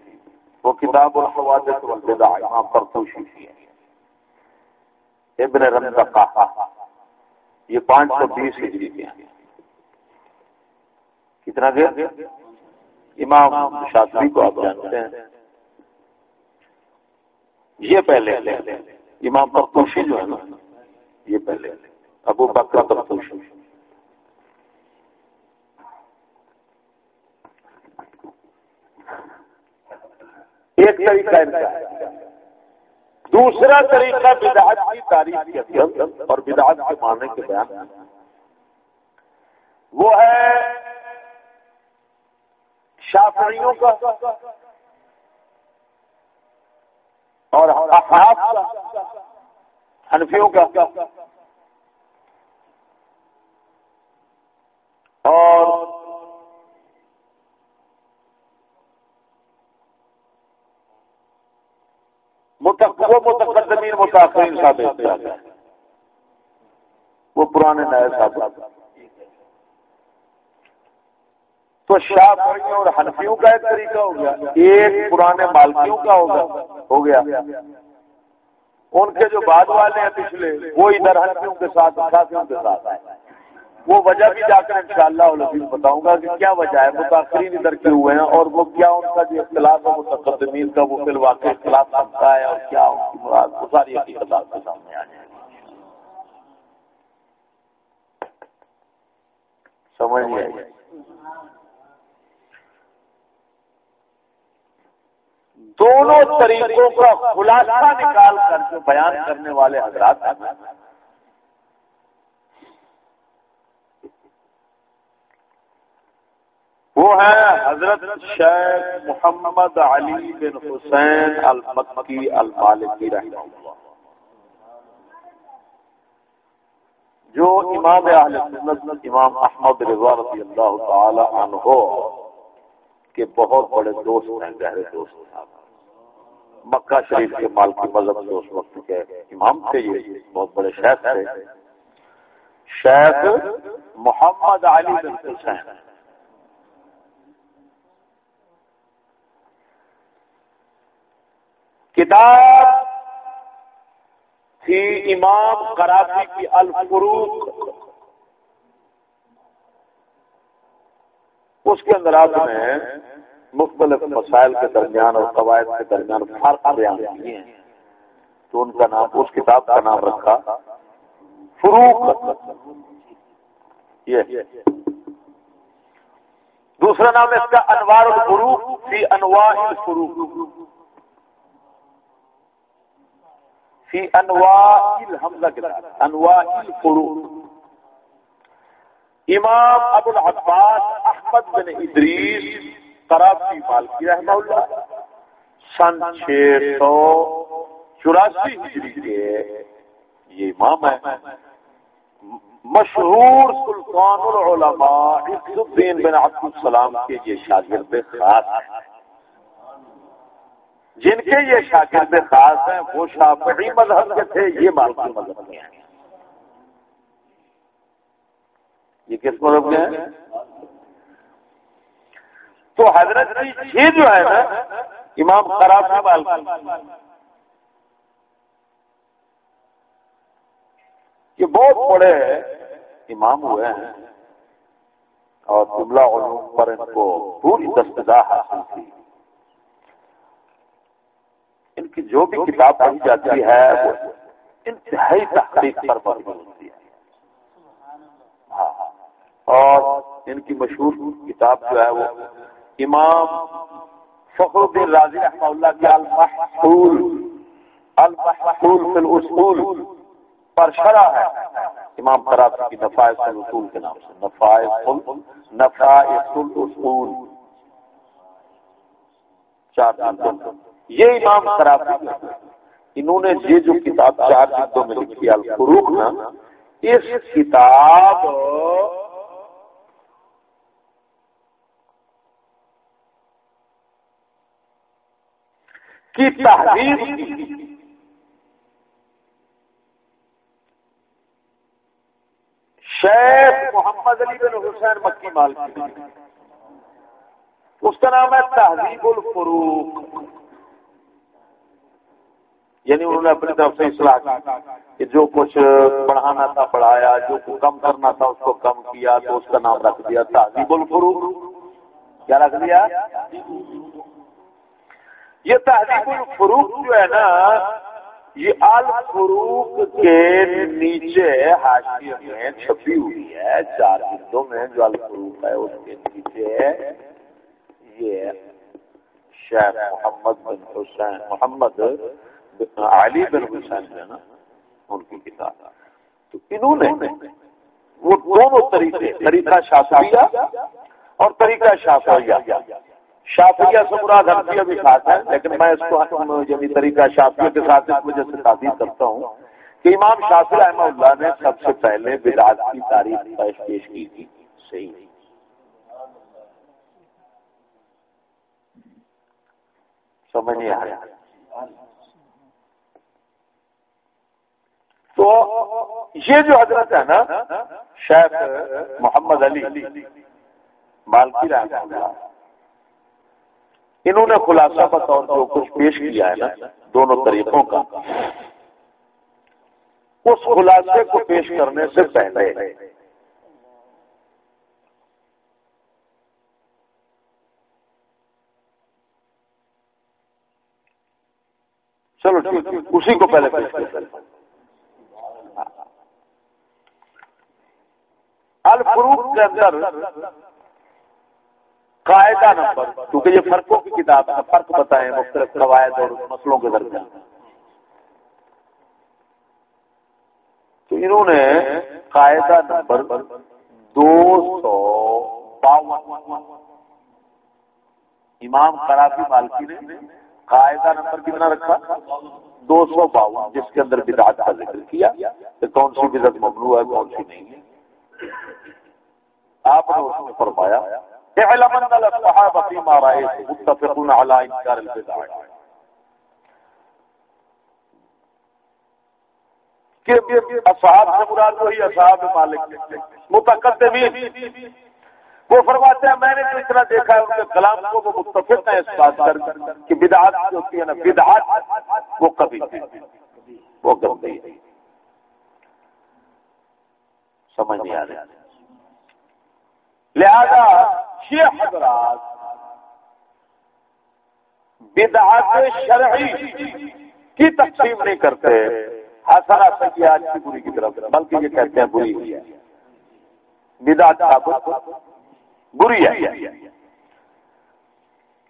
وہ کتاب الحوادث والبدع، امام پرتوشی تھی ابن رمضہ یہ پانچ سو بیس ہجری کے ہیں کتنا دیا امام شاطری کو آپ جانتے ہیں۔ یہ پہلے امام پرتوشی جو ہے نا، یہ پہلے۔ ابو بکر پرتوشی ایک طریقہ ان کا۔ دوسرا طریقہ بدعت کی تاریخ کے اندر اور بدعت کے معنی کے بیان۔ وہ ہے شافعیوں کا اور احاف کا، حنفیوں کا۔ اور وہ متقدمین متاثرین ثابت کیا گیا وہ پرانے نئے ثابت تو شافعیوں اور حنفیوں کا ایک طریقہ ہو گیا۔ ایک پرانے مالکیوں کا ہوگا، ہو گیا۔ ان کے جو بعد والے ہیں پچھلے، وہ ادھر حنفیوں کے ساتھ شافیوں کے ساتھ آئے۔ وہ وجہ بھی جا کر انشاءاللہ شاء اللہ بتاؤں گا کہ کیا وجہ ہے۔ متاثرین ادھر کے ہوئے ہیں اور وہ کیا ان کا جو اختلاف ہے، متقدمین کا، وہ فی الواقع اختلاف بنتا ہے اور کیا ان کی مراد، وہ ساری حقیقت آپ کے سامنے آ جائے سمجھ نہیں آئی۔ دونوں طریقوں کا خلاصہ نکال کر جو بیان کرنے والے حضرات ہیں۔ وہ ہے حضرت شیخ محمد علی بن حسین المکی المالکی رحمہ اللہ۔ جو امام اہل سنت، امام احمد رضا رضی اللہ تعالی عنہ کے بہت بڑے دوست ہیں، گہرے دوست ہیں۔ مکہ شریف کے مال کی مذہب سے اس وقت کے امام تھے یہ، بہت بڑے شیخ تھے۔ شیخ محمد علی بن حسین۔ کتاب تھی امام کراچی کی الفروق اس کے اندر آپ نے مختلف مسائل کے درمیان اور قواعد کے درمیان فرق بیان کیے ہیں۔ تو ان کا نام، اس کتاب کا نام رکھا فروق یہ۔ دوسرا نام اس کا انوار الفروق فی انواع الفروق فی انواع الحمزہ انواع الفروق امام ابو العباس احمد بن ادریس کراچی مالکی رحمہ اللہ، سن چھ سو چوراسی ہجری کے یہ امام ہے مشہور سلطان العلماء عز الدین بن عبد السلام کے یہ شاگرد خاص ہیں۔ جن کے یہ شاگرد خاص ہیں، وہ شافعی مذہب کے تھے، یہ مالکی مذہب کے ہیں۔ یہ کس مذہب کے ہیں؟ تو حضرت یہ جو ہے نا، امام خراب یہ بہت بڑے امام ہوئے ہیں اور جملہ علوم پر ان کو پوری دستگاہ حاصل تھی ان کی جو بھی کتاب پڑھی جاتی ہے، وہ انتہائی تحقیق پر ہوتی ہے۔ ہاں۔ اور ان کی مشہور کتاب جو ہے، وہ امام فخر الدین راضی رحمہ اللہ کے الفحول الفحول فی الاصول پر شرح ہے۔ امام کراچی کی نفائس الاصول کے نام سے۔ نفائس نفائس الاصول۔ چار جلدوں یہ امام کراچی انہوں نے یہ جو کتاب چار جلدوں میں لکھی الفروق نا، اس کتاب کی تحریر شیخ محمد علی بن حسین مکی مال اس کا نام ہے تہذیب الفروق۔ یعنی انہوں نے اپنی طرف سے اصلاح کی کہ جو کچھ پڑھانا تھا پڑھایا جو کم کرنا تھا اس کو کم کیا تو اس کا نام رکھ دیا تہذیب الفروق۔ کیا رکھ دیا؟ یہ تحریک الفروق جو ہے نا، یہ الفروق کے نیچے حاشیے میں چھپی ہوئی ہے، چار جلدوں میں جو الفروق ہے، اس کے نیچے یہ شیخ محمد بن حسین، محمد علی بن حسین جو ہے نا، ان کی کتاب۔ تو انہوں نے وہ دونوں طریقے، طریقہ شافیہ اور طریقہ شافیہ شافیہ سے مراد حنفیہ بھی ساتھ ہے لیکن میں اس کو یعنی طریقہ شافیہ کے ساتھ اس وجہ سے تعبیر کرتا ہوں کہ امام شافی رحمہ اللہ نے سب سے پہلے بدعت کی تاریخ پیش پیش کی تھی۔ صحیح۔ سمجھ نہیں آیا تو یہ جو حضرت ہے نا، شیخ محمد علی مالکی رحمہ اللہ انہوں نے خلاصہ بطور جو کچھ پیش کیا ہے نا، دونوں طریقوں کا۔ اس خلاصے کو پیش کرنے سے پہلے، چلو ٹھیک اسی کو پہلے پیش کر الفروق کے اندر قاعدہ نمبر، کیونکہ یہ فرقوں کی کتاب ہے، فرق بتائیں مختلف قواعد اور مسئلوں کے درمیان۔ تو انہوں نے قاعدہ نمبر دو سو باون، امام خرابی مالکی نے قاعدہ نمبر کتنا رکھا؟ دو سو باون، جس کے اندر بدعت کا ذکر کیا۔ کہ کون سی بدعت ممنوع ہے، کون سی نہیں۔ ہے آپ نے اس میں فرمایا اعلم ان الصحابہ فيما رأيت متفقون على انكار البدع. کہ اصحاب سے مراد وہی اصحاب مالک متقدمین۔ وہ فرماتے ہیں، میں نے جو اتنا دیکھا ہے، ان کے کلام کو وہ متفق ہے اس بات پر کہ بدعات جو ہوتی ہے نا، بدعات وہ کبھی وہ گندی ہے سمجھ نہیں آ رہا لہذا یہ حضرات بدعات شرعی کی تقسیم نہیں کرتے حسنا سیاحت کی بری کی طرف، بلکہ یہ کہتے ہیں بری ہوئی ہے بدعات بری ہے۔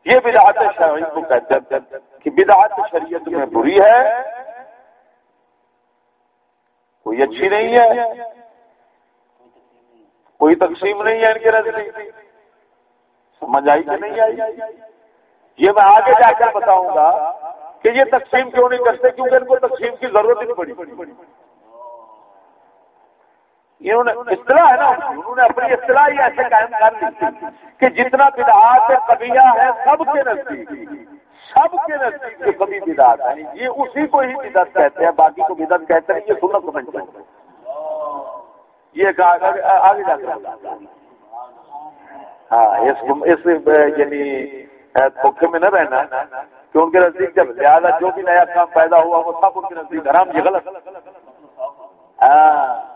یہ بدعت شرعی کو کہتے ہیں کہ بدعت شریعت میں بری ہے، کوئی اچھی نہیں ہے، کوئی تقسیم نہیں ہے ان کے نزدیک سمجھ آئی کہ نہیں آئی؟ یہ میں آگے جا کر بتاؤں گا کہ یہ تقسیم کیوں نہیں کرتے؟ کیونکہ ان کو تقسیم کی ضرورت ہی نہیں پڑی۔ انہوں نے اصطلاح ہے نا، انہوں نے اپنی اصطلاح ہی ایسے قائم کر لی کہ جتنا بدعات قبیہ ہے سب کے نزدیک، سب کے نزدیک جو کبھی بدعات ہے یہ اسی کو ہی بدعت کہتے ہیں، باقی کو بدعت کہتے ہیں یہ سنت سمجھتے ہیں۔ یہ آگے جا کر ہاں اس یعنی دھوکے میں نہ رہنا کہ ان کے نزدیک جب زیادہ جو بھی نیا کام پیدا ہوا، وہ سب ان کے نزدیک حرام، یہ غلط۔ ہاں۔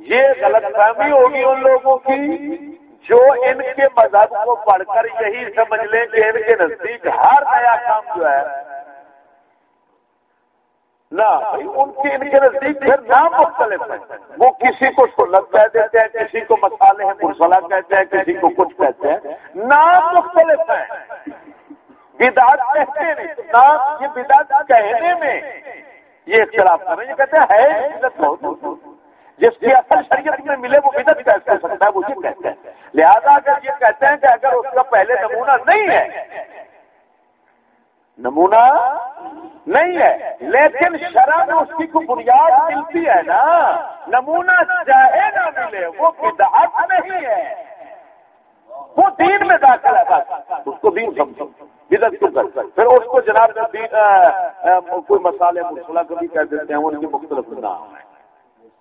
یہ غلط فہمی ہوگی ان لوگوں کی جو ان کے مذہب کو پڑھ کر یہی سمجھ لیں کہ ان کے نزدیک ہر نیا کام جو ہے نہ ان کے ان کے نزدیک پھر نام مختلف ہیں۔ وہ کسی کو سنت کہہ دیتے ہیں، کسی کو مسالے ہیں، مرسلہ کہتے ہیں، کسی کو کچھ کہتے ہیں۔ نام مختلف ہیں۔ بدعت کہتے ہیں نام یہ بدعت کہنے میں یہ اختلاف کر رہے ہیں۔ کہتے ہیں بہت جس کی اصل شریعت میں ملے، وہ بدت کہہ سکتا ہے؟ وہ یہ کہتے ہیں۔ لہذا اگر یہ کہتے ہیں کہ اگر اس کا پہلے نمونہ نہیں ہے نمونہ نہیں ہے، لیکن شرح میں اس کی کوئی بنیاد ملتی ہے نا۔ نمونہ چاہے نہ ملے، وہ بدعت نہیں ہے۔ وہ دین میں داخل ہے بس۔ اس کو دین سمجھو۔ بدت کیوں کر؟ پھر اس کو جناب کوئی مسالے مرسلہ کبھی کہہ دیتے ہیں ان کی مختلف نام ہے۔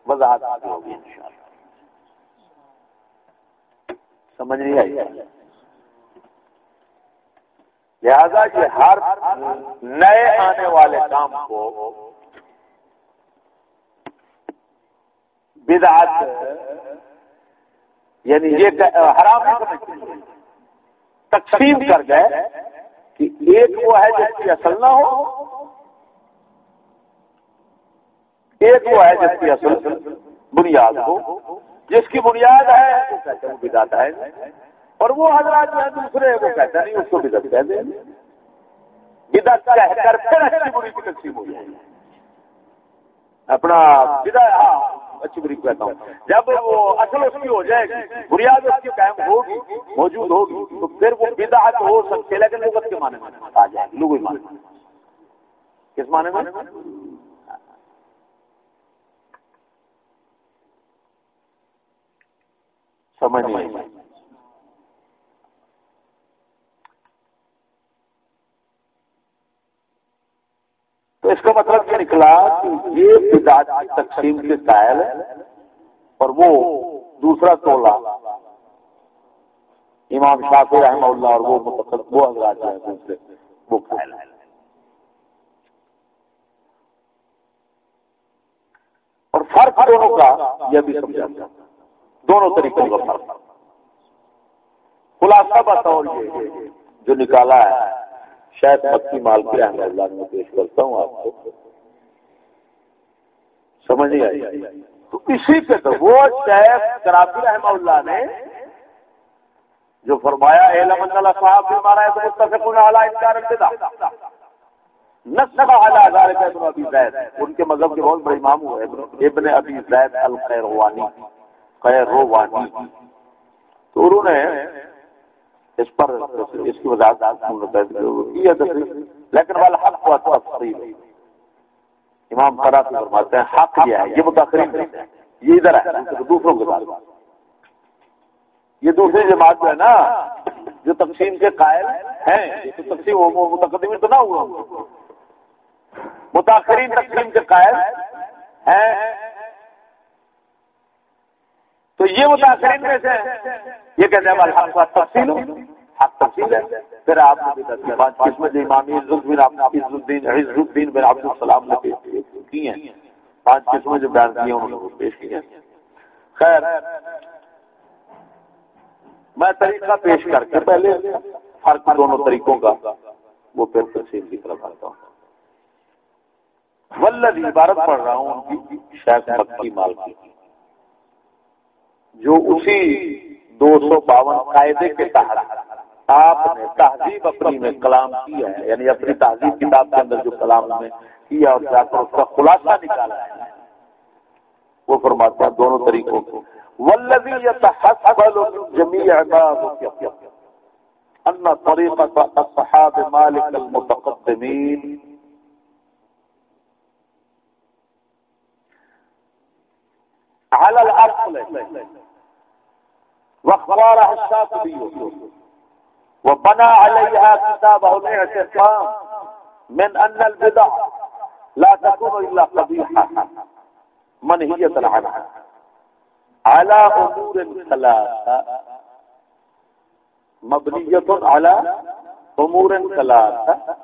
وضاحت آگے ہوگی ان شاء اللہ سمجھ نہیں آئی؟ لہذا یہ ہر نئے آنے والے کام کو بدعت یعنی یہ حرام تقسیم کر گئے کہ ایک وہ ہے جس کی اصل نہ ہو، ایک وہ ہے جس کی اصل بنیاد ہو۔ جس کی بنیاد ہے وہ بدعت ہے۔ اور وہ حضرات جو دوسرے وہ کہتے ہیں، نہیں، اس کو بدعت کہہ دیں بدعت کہہ کر پھر اچھی بری کی تقسیم ہو جائے۔ اپنا بدا ہاں اچھی بری کہتا ہوں۔ جب وہ اصل اس کی ہو جائے گی، بنیاد اس کی قائم ہوگی، موجود ہوگی، تو پھر وہ بدعت ہو سکتی ہے، لیکن لغت کے معنی میں آ جائے گی لغوی معنی کس معنی میں؟ سمجھ نہیں تو اس کا مطلب یہ نکلا کہ یہ بدعت کی تقسیم کے قائل ہے اور وہ دوسرا تولا امام شافی رحمہ اللہ اور وہ مطلب وہ حضرات ہیں دوسرے وہ قائل ہے اور فرق دونوں کا یہ بھی سمجھا جاتا دونوں طریقوں کا فرق۔ خلاصہ بطور یہ جو نکالا ہے۔ شاید مکی مال کے احمد اللہ میں پیش کرتا ہوں آپ کو۔ سمجھ نہیں آئی؟ تو اسی کے تو وہ شیخ کرافی رحمہ اللہ نے جو فرمایا علم اللہ صاحب بھی مارا ہے تو متفق اعلیٰ انکار انتظار نسب اعلیٰ ہزار ابن ابی زید۔ ان کے مذہب کے بہت بڑے امام ہوئے۔ ابن ابی زید الخیروانی روانی تو انہوں نے اس پر اس کی وضاحت لیکن والا حق ہوا تفصیل. امام فرات فرماتے ہیں، حق یہ ہے، یہ متاثرین یہ ادھر ہے دوسروں کے ساتھ۔ یہ دوسری جماعت جو ہے نا، جو تقسیم کے قائل ہیں تو تقسیم متقدمین تو نہ ہوا۔ متاثرین تقسیم کے قائل ہیں تو یہ متاثرین میں سے یہ کہتے ہیں حق تفصیل حق تفصیل ہے۔ پھر آپ نے پانچ قسمت امامی عزت بن عز الدین عز الدین بن عبد السلام نے پیش کی ہیں؟ پانچ قسمیں جو بیان کی ہیں، انہوں نے پیش کی ہیں۔ خیر، میں طریقہ پیش کر کے پہلے فرق دونوں طریقوں کا وہ پھر تفصیل کی طرف آتا ہوں۔ ولد عبارت پڑھ رہا ہوں، ان کی شاید مکی مال کی۔ جو اسی دو سو باون قاعدے کے تحت آپ نے تہذیب اپنی میں کلام کیا ہے یعنی اپنی تہذیب کتاب کے اندر جو کلام میں کیا اور جا کر اس کا خلاصہ نکالا ہے۔ وہ فرماتا ہے دونوں طریقوں کو۔ والذي يتحصل جميع عباده أن طريقة الصحاب مالك المتقدمين۔ على الأصل واختارها الشاطبي وبنى عليها كتابه الاعتصام من أن البدع، لا تكون إلا قبيحة منهية عنها على امور ثلاثه مبنيه على امور ثلاثه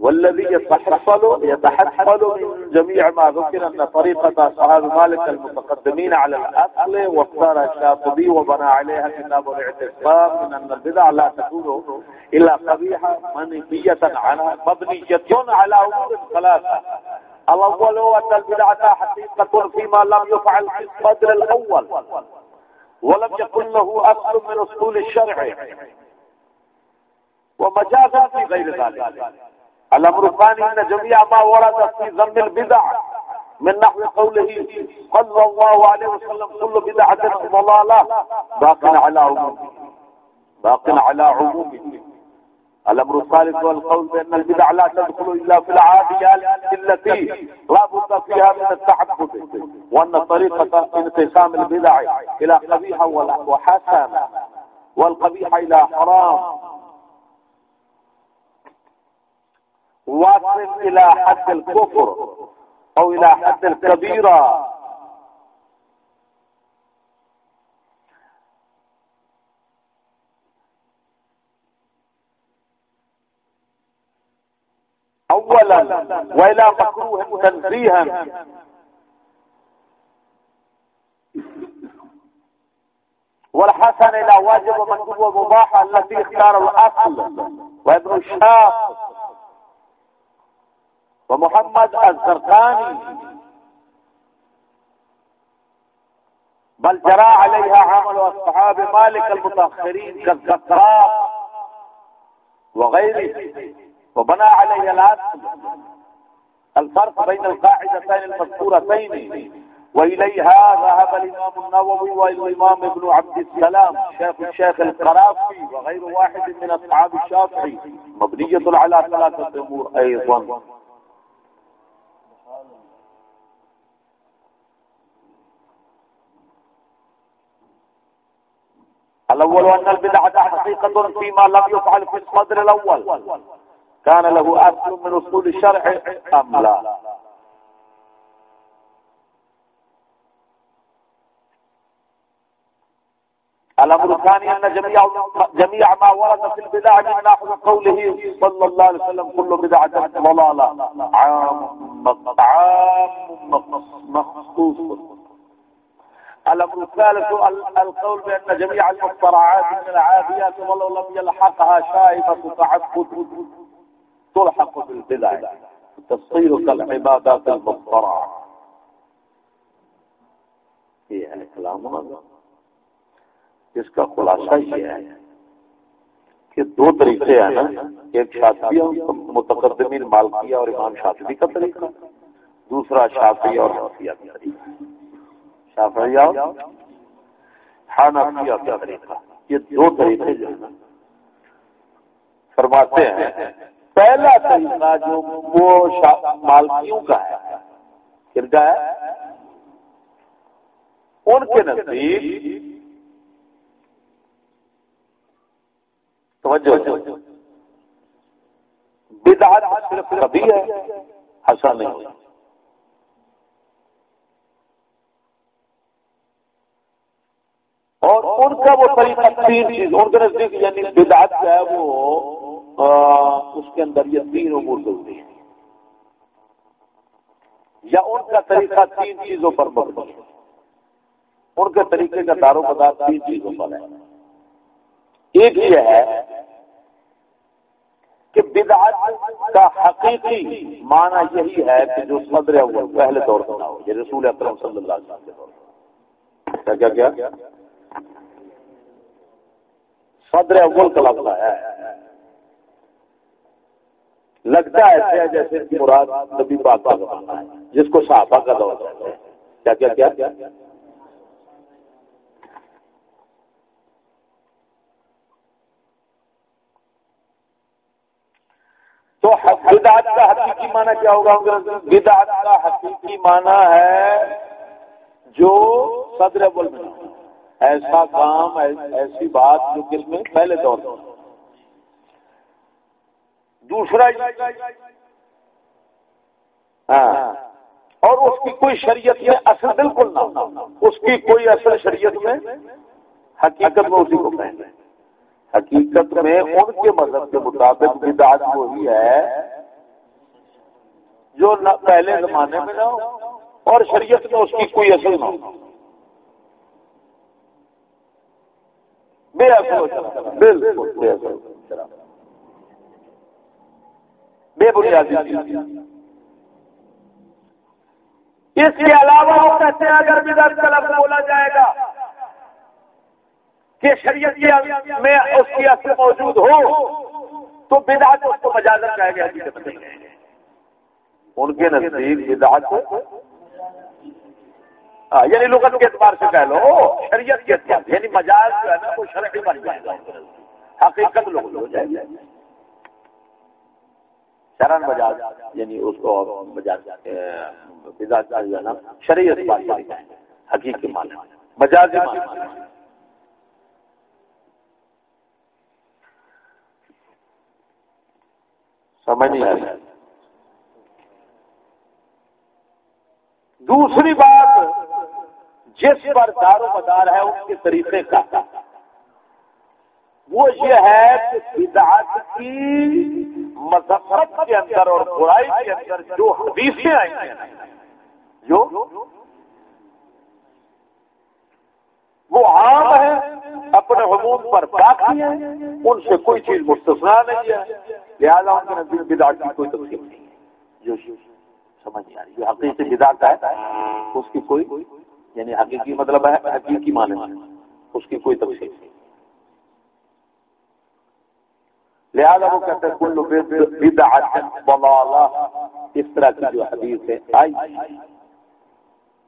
والذي يتحصل يتحصل من جميع ما ذكر ان طريقه اصحاب مالك المتقدمين على الاصل واختار الشاطبي وبنى عليها كتاب الاعتصام من ان البدع لا تكون الا قبيحه منفيه عنها مبنيه على امور ثلاثه الاول ان البدعه حقيقه فيما لم يفعل في الصدر الاول ولم يكن له اصل من اصول الشرع ومجازا في غير ذلك. الامر الثاني إن جميع ما ورد في ذم البدع من نحو قوله صلى الله عليه وسلم كل بدعة ضلالة باق على عمومه. باق على عمومه. الامر الثالث والقول بأن البدع لا تدخل إلا في العاديات التي لا بد فيها من التعبد وأن طريقة انقسام البدع إلى قبيحه وحسنه والقبيح إلى حرام واصل إلى حد الكفر أو إلى حد الكبيرة. أولا وإلى مكروه تنزيها. والحسن إلى واجب ومندوب ومباح التي اختار الأصل. وابن الشاق ومحمد الزرقاني. بل جرى عليها عمل اصحاب مالك المتأخرين كالزكراء وغيره وبنى عليه الأصل الفرق بين القاعدتين المذكورتين. وإليها ذهب الإمام النووي والإمام ابن عبد السلام شيخ الشيخ القرافي وغير واحد من أصحاب الشافعي. مبنية على ثلاثة أمور أيضا. الأول أن البدعة حقيقة فيما لم يفعل في الصدر الأول. كان له أصل من أصول الشرع أم لا؟ الأمر الثاني أن جميع, جميع ما ورد في البدع من نحو قوله صلى الله عليه وسلم كل بدعة ضلالة. عام عام مخصوص الأمر الثالث القول بأن جميع المخترعات من العاديات ولو لم يلحقها شائبة تعبد تلحق بالبدع. تصير كالعبادات المضطرعة یہ ہے کلام اس کا خلاصہ یہ ہے کہ دو طریقے ہیں نا، ایک شافی متقدمین مالکیہ اور امام شافی کا طریقہ، دوسرا شافی اور حفیہ کا طریقہ۔ شافیہ حنفیہ کا طریقہ، یہ دو طریقے جو ہے فرماتے ہیں، پہلا طریقہ جو وہ مالکیوں کا ہے، کن کا ہے؟ ان کے نزدیک، توجہ بدعت صرف کبھی ہے حسن نہیں ہوئی۔ اور ان کا وہ طریقہ تین چیز ان کے نزدیک یعنی بدعت جو ہے وہ اس کے اندر یہ تین امور ضروری ہیں۔ یا ان کا طریقہ تین چیزوں پر ہے۔ ان کے طریقے کا دار و مدار تین چیزوں پر ہے۔ ایک یہ ہے کہ بدعت کا حقیقی معنی یہی ہے کہ جو صدر اول، پہلے دور کا ہو، یہ رسول اکرم صلی اللہ علیہ وسلم کے دور کیا کیا؟ صدر اول کا لفظ آیا ہے۔ لگتا ہے جیسے کہ مراد نبی پاک کا زمانہ ہے، جس کو صحابہ کا دور کہتے ہیں۔ کیا کیا کیا؟ تو بدعت کا حقیقی معنی کیا ہوگا؟ بدعت کا حقیقی معنی ہے جو صدر اول میں ایسا کام، ایسی بات جو کس میں پہلے دور دوسرا ہاں اور اس کی کوئی شریعت میں اصل بالکل نہ اس کی کوئی اصل شریعت میں حقیقت میں اسی کو کہیں۔ حقیقت میں ان کے مذہب کے مطابق بدعت وہی ہے، جو پہلے زمانے میں نہ ہو، اور شریعت میں اس کی کوئی اصل نہ ہو۔ بے اصل بالکل، بے اصل بے بنیادی اس کے علاوہ وہ کہتے ہیں، اگر بدعت کا لفظ بولا جائے گا کہ شریعت میں اس کی اصل موجود ہو، تو بدعت اس کو مجازت کہا گیا۔ جی، جی، جی۔ ان کے نزدیک بدعت ہاں، یعنی لغت کے اعتبار سے کہہ لو، شریعت کے اعتبار یعنی مجاز جو ہے نا، وہ شرعی بن جائے گا حقیقت لوگ ہو جائے۔ گا شرن مجاز یعنی اس کو مجاز جو ہے نا، شریعت بات حقیقی مانا مجاز سمجھ نہیں آئی دوسری بات جس پر دار و مدار ہے اس کے طریقے کا۔ وہ یہ ہے کہ بدعت کی مذہبت کے اندر اور برائی کے اندر جو حدیثیں آئی ہیں، جو وہ عام ہے اپنے حمود پر باقی ہیں، ان سے کوئی چیز مستثنا نہیں ہے۔ لہٰذا ان کے نزدیک بدا کی کوئی تقسیم نہیں ہے۔ جو سمجھ آ رہی، جو حقیقی بدا کا ہے، اس کی کوئی یعنی حقیقی مطلب ہے، حقیقی معنی اس کی کوئی تقسیم نہیں لہٰذا وہ کہتے ہیں، کل بدعت اس طرح کی جو حدیث ہے، آئی۔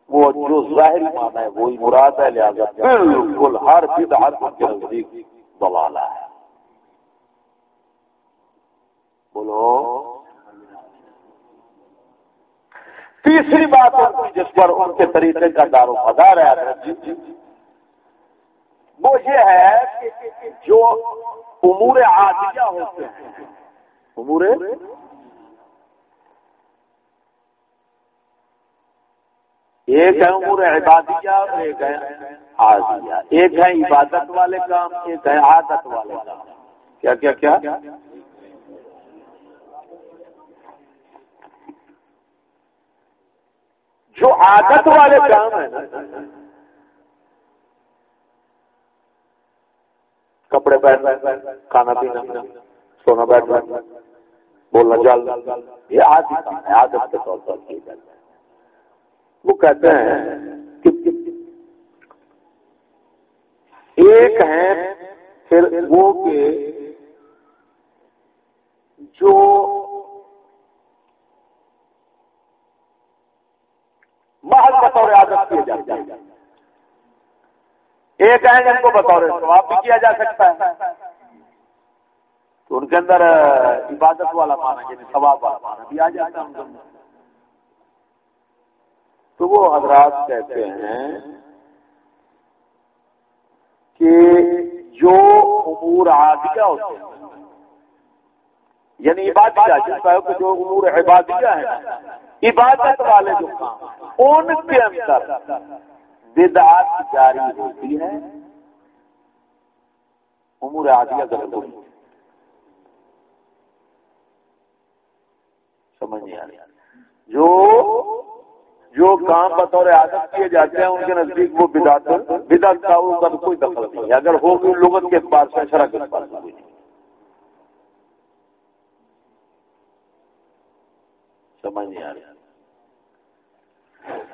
وہ جو ظاہر معنی ہے، وہی مراد ہے، لہٰذا بالکل ہر بدعت کے نزدیک بوالا ہے۔ بولو۔ تیسری بات جس پر ان کے طریقے کا دار و مدار ہے جی، جی، جی۔ وہ یہ ہے کہ جو امور عادیہ ہوتے ہیں، امور ایک ہے امور عبادیہ اور ایک ہے عادیہ۔ ایک ہے عبادت والے کام، ایک ہے عادت والے کام۔ کیا کیا کیا؟ جو عادت والے کام ہے نا، کپڑے پہننا، کھانا پینا، سونا بیٹھنا، بولنا چل، یہ عادت ہے، عادت کے طور پر کیے جاتا ہے۔ وہ کہتے ہیں کہ ایک ہے پھر وہ کہ جو بطور عادت کیے جاتے ہیں۔ ایک ہے جن کو بطور ثواب بھی کیا جا سکتا ہے۔ تو ان کے اندر عبادت والا مانا یعنی ثواب والا مانا بھی آ جاتا ہے ان کے اندر۔ تو وہ حضرات کہتے ہیں کہ جو امور عادیہ ہوتے ہیں یعنی عبادیہ جس کا جو امور عبادیہ ہیں عبادت والے جو کام ان کے اندر بدعات جاری ہوتی ہے۔ امور عادیہ غلط ہوئی سمجھ نہیں آ رہی۔ جو جو کام بطور عادت کیے جاتے ہیں، ان کے نزدیک وہ بدعت بدعت کا ان کا کوئی دخل نہیں ہے۔ اگر ہوگی لغت کے پاس سے شرح کے پاس کوئی نہیں۔ سمجھ نہیں آ رہی۔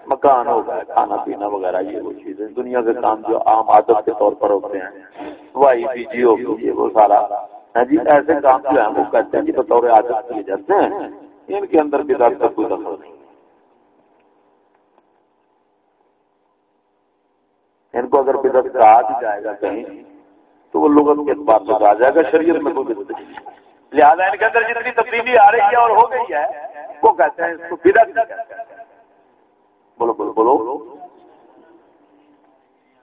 مکان ہو گیا، کھانا پینا وغیرہ، یہ وہ چیزیں دنیا کے کام جو عام عادت کے طور پر ہوتے ہیں وائی پی جی ہو یہ وہ سارا۔ ہاں جی ایسے کام جو ہیں وہ کہتے ہیں کہ بطور عادت کیے جاتے ہیں، ان کے اندر بدعت کا کوئی دخل نہیں۔ ان کو اگر بدت کہا بھی جائے گا کہیں، تو وہ لوگوں کے اعتبار سے آ جائے گا، شریعت میں کوئی بدت نہیں۔ لہٰذا ان کے اندر جتنی تبدیلی آ رہی ہے اور ہو گئی ہے، وہ کہتے ہیں اس کو بدت کہتے ہیں۔ بولو بولو بولو۔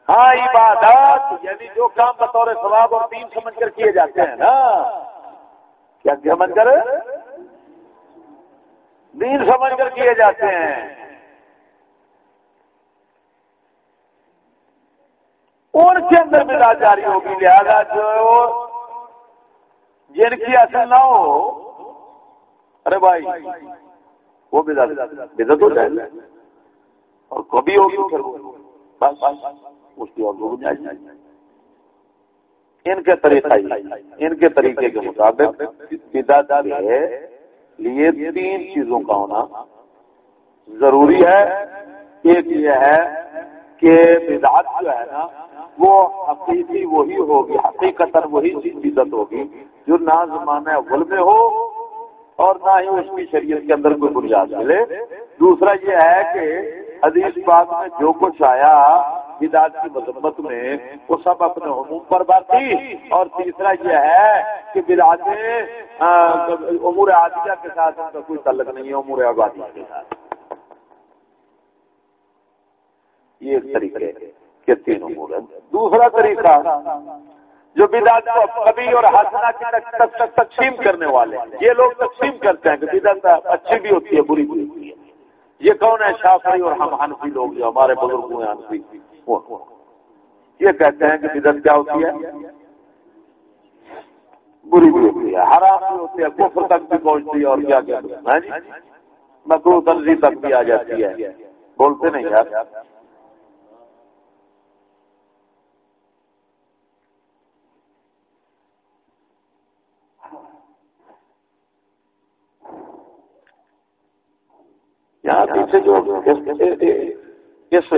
ہاں عبادت یعنی جو کام بطور ثواب اور دین سمجھ کر کیے جاتے ہیں نا۔ کیا سمجھ کر؟ دین سمجھ کر کیے جاتے ہیں۔ ان کے اندر بدا جاری ہوگی لہذا جو جن کی اصل نہ ہو ارے بھائی وہ بدت ہو جائے۔ اور کبھی ہوگی پھر بس اس کی اور جائے ان کے طریقہ ان کے طریقے کے مطابق بدعت لیے تین چیزوں کا ہونا ضروری ہے۔ ایک یہ ہے کہ بدعت جو ہے نا، وہ حقیقی وہی ہوگی حقیقت وہی عزت ہوگی جو نہ زمانہ اول میں ہو اور نہ ہی اس کی شریعت کے اندر کوئی بنیاد ملے۔ دوسرا یہ ہے کہ حدیث بات میں جو کچھ آیا ہدایت کی مذمت میں، وہ سب اپنے عموم پر بات تھی اور تیسرا یہ ہے کہ بلاج امور عادیہ کے ساتھ ان کا کوئی تعلق نہیں ہے، امور آبادی کے ساتھ۔ یہ ایک طریقے کے تین امور ہے دوسرا طریقہ، جو بدعت کو کبھی اور ہاسنا کی تقسیم کرنے والے۔ ہیں یہ لوگ تقسیم کرتے ہیں کہ بدعت اچھی بھی ہوتی ہے، بری بھی ہوتی ہے۔ یہ کون ہے شافعی اور ہم حنفی لوگ جو ہمارے بزرگ ہیں حنفی؟ یہ کہتے ہیں کہ بدت کیا ہوتی ہے؟ بری بھی ہوتی ہے، حرام بھی ہوتی ہے، کفر تک بھی پہنچتی ہے، اور کیا کیا جی؟ مکرو تنظیم تک بھی آ جاتی ہے۔ بولتے نہیں یار۔ یہاں پیچھے جو اس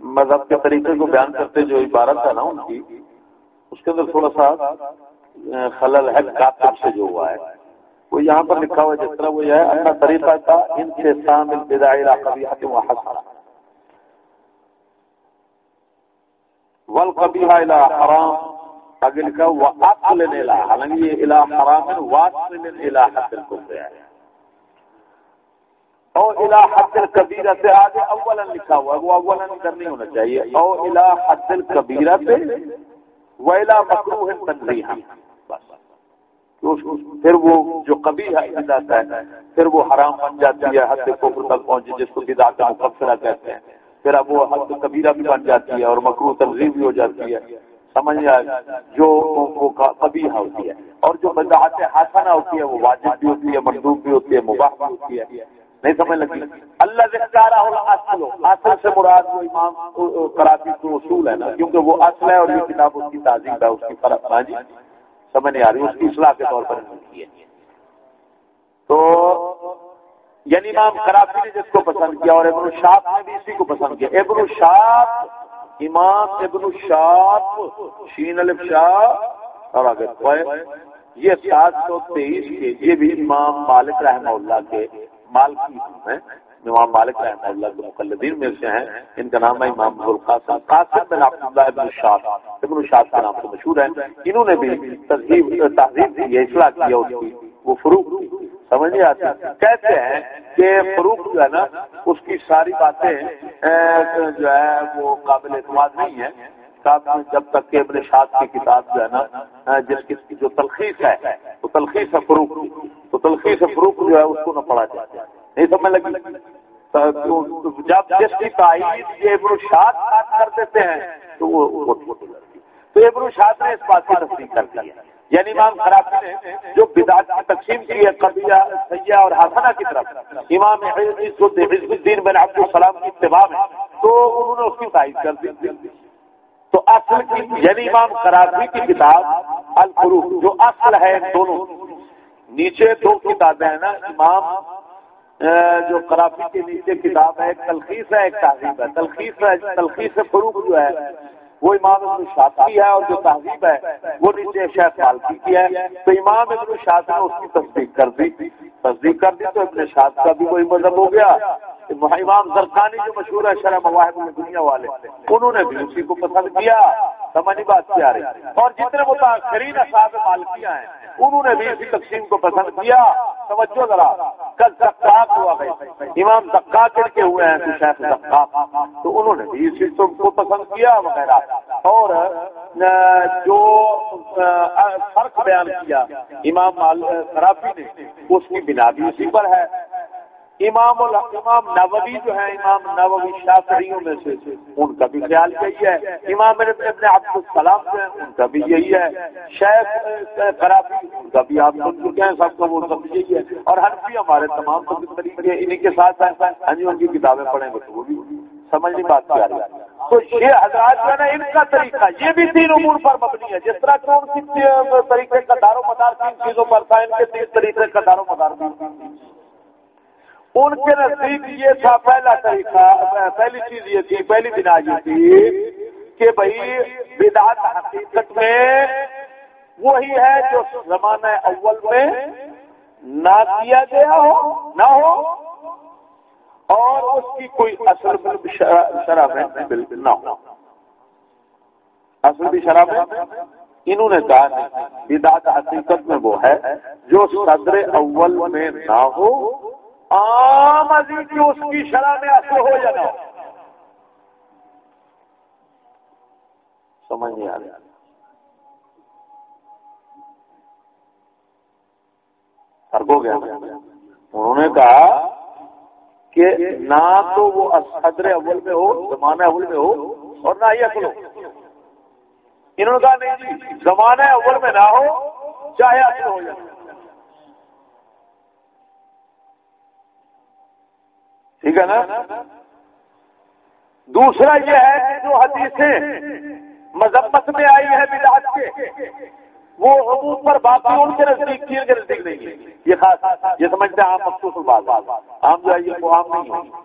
مذہب کے طریقے کو بیان کرتے جو عبارت ہے نا ان کی، اس کے اندر تھوڑا سا خلل ہے، کاتب سے جو ہوا ہے۔ وہ یہاں پر لکھا ہوا جس طرح وہ یہ ہے اپنا طریقہ تھا ان سے شامل بدائرہ کبھی و حسن ول کبھی حرام، آگے لکھا وہ آپ لینے لا حالانکہ یہ الہ حرام ہے واس لینے الہ حسن کو ہے او الہ حد الکبیرہ سے آگے اولا لکھا ہوا ہے، وہ اولا کر نہیں ہونا چاہیے. او الہ حد الکبیرہ سے وہ الہ مکروح تنزیح پھر وہ جو کبھی جاتا ہے، پھر وہ حرام بن جاتی ہے، حد کفر تک پہنچے جس کو بدعت مقفرہ کہتے ہیں. پھر اب وہ حد کبیرہ بھی بن جاتی ہے اور مکروح تنظیم بھی ہو جاتی ہے. سمجھ آئے جو وہ کبھی ہوتی ہے اور جو بدعت حسنہ ہوتی ہے، وہ واجب بھی ہوتی ہے، مندوب بھی ہوتی ہے، مباح بھی ہوتی ہے. نہیں سمجھ لگی۔ اللہ اصل اصل سے مراد وہ امام کراچی کو اصول ہے نا، کیونکہ وہ اصل ہے اور یہ کتاب اس کی تعظیم ہے اس کی فرق۔ ہاں جی سمجھ نہیں آ رہی، اس کی اصلاح کے طور پر کی ہے۔ تو یعنی امام کراچی نے جس کو پسند کیا اور ابن الشاپ نے بھی اسی کو پسند کیا۔ ابن الشاپ امام ابن الشاپ شین الف شاہ، اور آگے۔ یہ سات سو تیئیس کے، یہ بھی امام مالک رحمہ اللہ کے مال کی امام مالک رحمہ اللہ کے مقلدین میں سے ہیں، ان کا نام ہے امام القاسم. قاسم بن عبداللہ ابن شاد. ابن شاد کا نام سے مشہور ہے انہوں نے بھی تہذیب تہذیب کی اصلاح کیا اس کی. وہ فروغ سمجھ نہیں آتی؟ کہتے ہیں کہ فروغ جو ہے نا، اس کی ساری باتیں جو ہے، وہ قابل اعتماد نہیں ہیں. ہے جب تک کہ ابن شاد کی کتاب جو ہے نا جس کی، جو تلخیص ہے، وہ تلخیص ہے تو تلخیص فروغ جو ہے، اس کو نہ پڑھا جائے۔ نہیں سمجھ لگی؟ جب جس کی تائید یہ ابن شاد کر دیتے ہیں، تو وہ تو ابن شاد نے اس بات کی تصدیق کر دی ہے۔ یعنی امام خرابی نے جو بدعت کی تقسیم کی ہے قبیہ سیاح اور حسنہ کی طرف، امام حزب الدین بن عبد السلام کی اتباع میں، تو انہوں نے اس کی تائید کر دی۔ تو اصل کی یعنی امام خرابی کی کتاب الفروخ جو اصل ہے دونوں نیچے دو کتابیں ہیں نا، امام جو کرافی کے نیچے کتاب ہے، ایک تلخیص ہے، ایک تہذیب ہے۔ تلخیص ہے، تلخیص فروغ جو ہے، وہ امام ابن شاطی ہے اور جو تہذیب ہے، وہ نیچے شیخ مالکی کی ہے۔ تو امام ابن شاط نے اس کی تصدیق کر دی۔ تصدیق کر دی تو ابن شاط کا بھی کوئی مذہب ہو گیا۔ امام زرکانی جو مشہور ہے شرح مواہد میں دنیا والے، انہوں نے بھی اسی کو پسند کیا۔ سمجھ بات کیا رہی۔ اور جتنے متاثرین اصحاب مالکیاں ہیں، انہوں نے بھی اسی تقسیم کو پسند کیا۔ توجہ ذرا، کل زکاق ہوا گئی امام زکاق کے ہوئے ہیں، تو شیخ زکاق تو انہوں نے بھی اسی کو پسند کیا وغیرہ۔ اور جو فرق بیان کیا، امام خرابی نے، اس کی بنا بھی اسی پر ہے۔ امام امام نووی جو ہے امام نووی شافعیوں میں سے، ان کا بھی خیال یہی ہے۔ امام ابن عبد السلام جو ہے ان کا بھی یہی ہے۔ شیخ خرابی، ان کا بھی آپ سن چکے ہیں، سب کا وہ سب یہی ہے۔ اور ہر بھی ہمارے تمام طریقے انہیں کے ساتھ ہاں جی، ان کی کتابیں پڑھیں گے تو وہ بھی سمجھنے بات کیا رہی۔ ہے تو یہ حضرات جو ہے نا، ان کا طریقہ، یہ بھی تین امور پر مبنی ہے۔ جس طرح کہ ان کی طریقے کا دار و مدار تین چیزوں پر تھا، ان کے تین طریقے کا دار و مدار تین ان کے نزدیک یہ تھا پہلا طریقہ، پہلی چیز یہ تھی، پہلی بنا یہ تھی کہ بھائی بدعت حقیقت میں وہی ہے جو زمانہ اول میں نہ کیا گیا ہو، نہ ہو، اور اس کی کوئی اثر شراب ہے بالکل نہ ہو اصل بھی شراب انہوں نے کہا بدعت حقیقت میں وہ ہے جو صدر اول میں نہ ہو۔ عام عزیز کی اس کی شرح میں اصل ہو یا نہ سمجھ نہیں آ رہا فرق ہو گیا۔ انہوں نے کہا کہ نہ تو وہ صدر اول میں ہو زمانہ اول میں ہو اور نہ ہی اصل ہو۔ انہوں نے کہا نہیں جی زمانہ اول میں نہ ہو، چاہے اصل ہو جائے ٹھیک ہے نا؟ دوسرا یہ ہے کہ جو حدیثیں مذمت میں آئی ہے بدعت کے، وہ حقوق پر باقی ان کے نزدیک کی کے نزدیک نہیں ہے یہ خاص یہ سمجھتے ہیں آپ مخصوص بات۔ عام جو ہے، یہ وہ عام نہیں ہے۔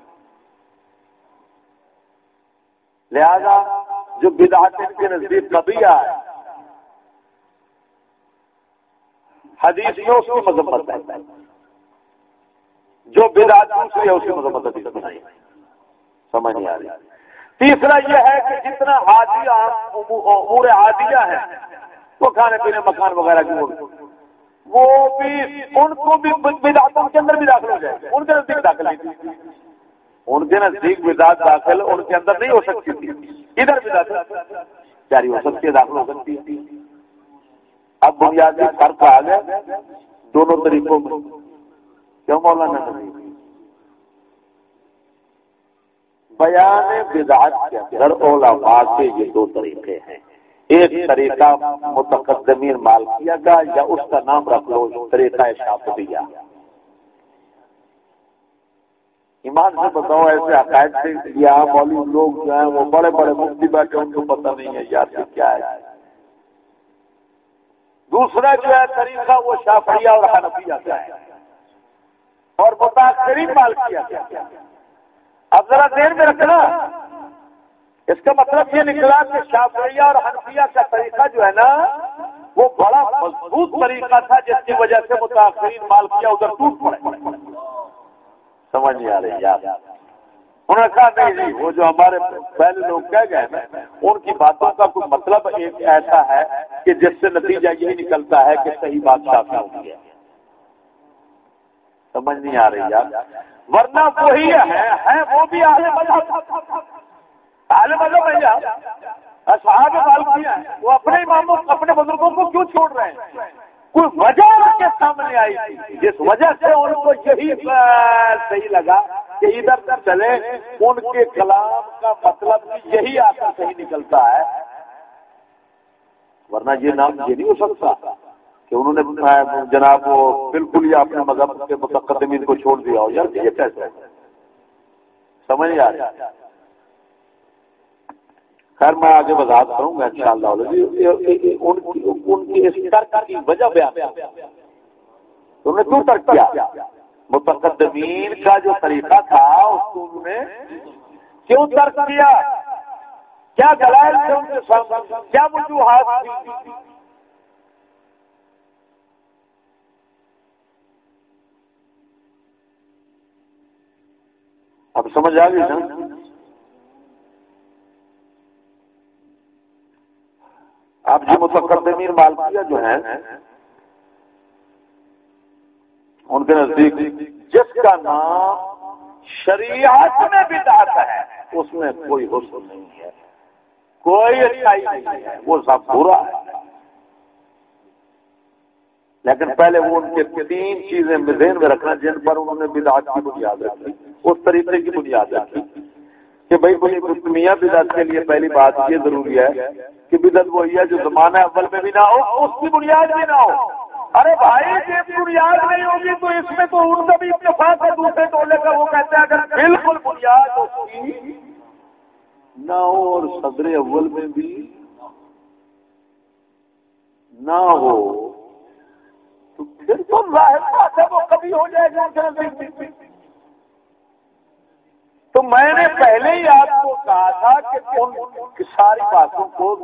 لہذا جو بدعت ان کے نزدیک کبھی آئے حدیث میں اس کی مذمت ہے۔ جو بدعت دوسری ہے اس کی مذمت حدیث بنائی سمجھ نہیں آ رہی۔ تیسرا یہ ہے کہ جتنا حادیہ امور حادیہ ہے وہ کھانے پینے مکان وغیرہ کی وہ بھی ان کو بھی بدعت کے اندر بھی داخل ہو جائے۔ ان کے نزدیک داخل نہیں ان کے نزدیک بدعت داخل ان کے اندر نہیں ہو سکتی تھی۔ ادھر بھی داخل جاری ہو سکتی ہے، داخل ہو سکتی ہے اب بنیادی فرق آ گیا۔ دونوں طریقوں میں۔ کیوں مولانا بیان بدعت کے اندر علماء کے یہ دو طریقے ہیں۔ ایک طریقہ متقدمین مالکیہ کا یا اس کا نام رکھ لو، طریقہ شافعیہ ایمان سے بتاؤ ایسے عقائد سے یہاں مولوی لوگ جو ہیں، وہ بڑے بڑے مفتی بیٹھے، ان کو پتہ نہیں ہے یار کیا ہے۔ دوسرا جو ہے طریقہ، وہ شافعیہ اور حنفیہ کا ہے۔ اور متاثرین مال کیا اب ذرا دیر میں رکھنا۔ اس کا مطلب یہ نکلا کہ شافعیہ اور حنفیہ کا طریقہ جو ہے نا، وہ بڑا مضبوط طریقہ تھا، جس کی وجہ سے متاثرین مال کیا ادھر ٹوٹ پڑے۔ سمجھ نہیں آ رہی یار انہوں نے کہا، نہیں جی وہ جو ہمارے پہلے لوگ کہہ گئے نا، ان کی باتوں کا کوئی مطلب ایک ایسا ہے کہ جس سے نتیجہ یہی نکلتا ہے کہ صحیح بات کافی ہوتی ہے۔ سمجھ نہیں آ رہی یار۔ ورنہ وہی ہے وہ بھی آلے مذہب۔ مذہب ہے یار۔ اصحاب مالکیہ وہ اپنے اماموں، اپنے بزرگوں کو کیوں چھوڑ رہے ہیں؟ کوئی وجہ ان کے سامنے آئی تھی۔ جس وجہ سے ان کو یہی صحیح لگا کہ ادھر سے چلے ان کے کلام کا مطلب یہی آپ کا صحیح نکلتا ہے۔ ورنہ یہ نام یہ نہیں ہو سکتا۔ کہ انہوں نے جناب وہ بالکل ہی اپنے مذہب کے متقدمین کو چھوڑ دیا ہو۔ یار یہ کیسے سمجھ نہیں آ رہا خیر، میں آگے وضاحت کروں گا ان شاء اللہ ان کی اس ترک کی وجہ بیان انہوں نے کیوں ترک کیا؟ متقدمین کا جو طریقہ تھا، اس کو انہوں نے کیوں ترک کیا؟ کیا دلائل تھے ان کے سامنے؟ کیا وجوہات تھی اب سمجھ آ گئی نا؟ اب جو متقدمین مالکیہ جو ہیں، ان کے نزدیک جس کا نام شریعت میں بھی ہے، اس میں کوئی حسن نہیں ہے۔ کوئی اچھائی نہیں ہے، وہ سب برا ہے۔ لیکن پہلے وہ ان کے تین چیزیں ذہن میں رکھنا جن پر انہوں نے بدعت کی بنیاد رکھی، اس طریقے کی بنیاد رکھی کہ بھائی بڑی میاں بدعت کے لیے پہلی بات یہ ضروری ہے کہ بدت وہی ہے جو زمانہ اول میں بھی نہ ہو، اس کی بنیاد بھی نہ ہو۔ ارے بھائی جی، جب بنیاد نہیں ہوگی تو اس میں تو ان کا بھی اتفاق ہے، دوسرے ٹولے کا وہ کہتے ہیں اگر بالکل بنیاد نہ ہو اور صدر اول میں بھی نہ ہو۔ تو ظاہر بات ہے، وہ کبھی ہو جائے گا۔ تو میں نے پہلے ہی آپ کو کہا تھا کہ ان ساری باتوں کو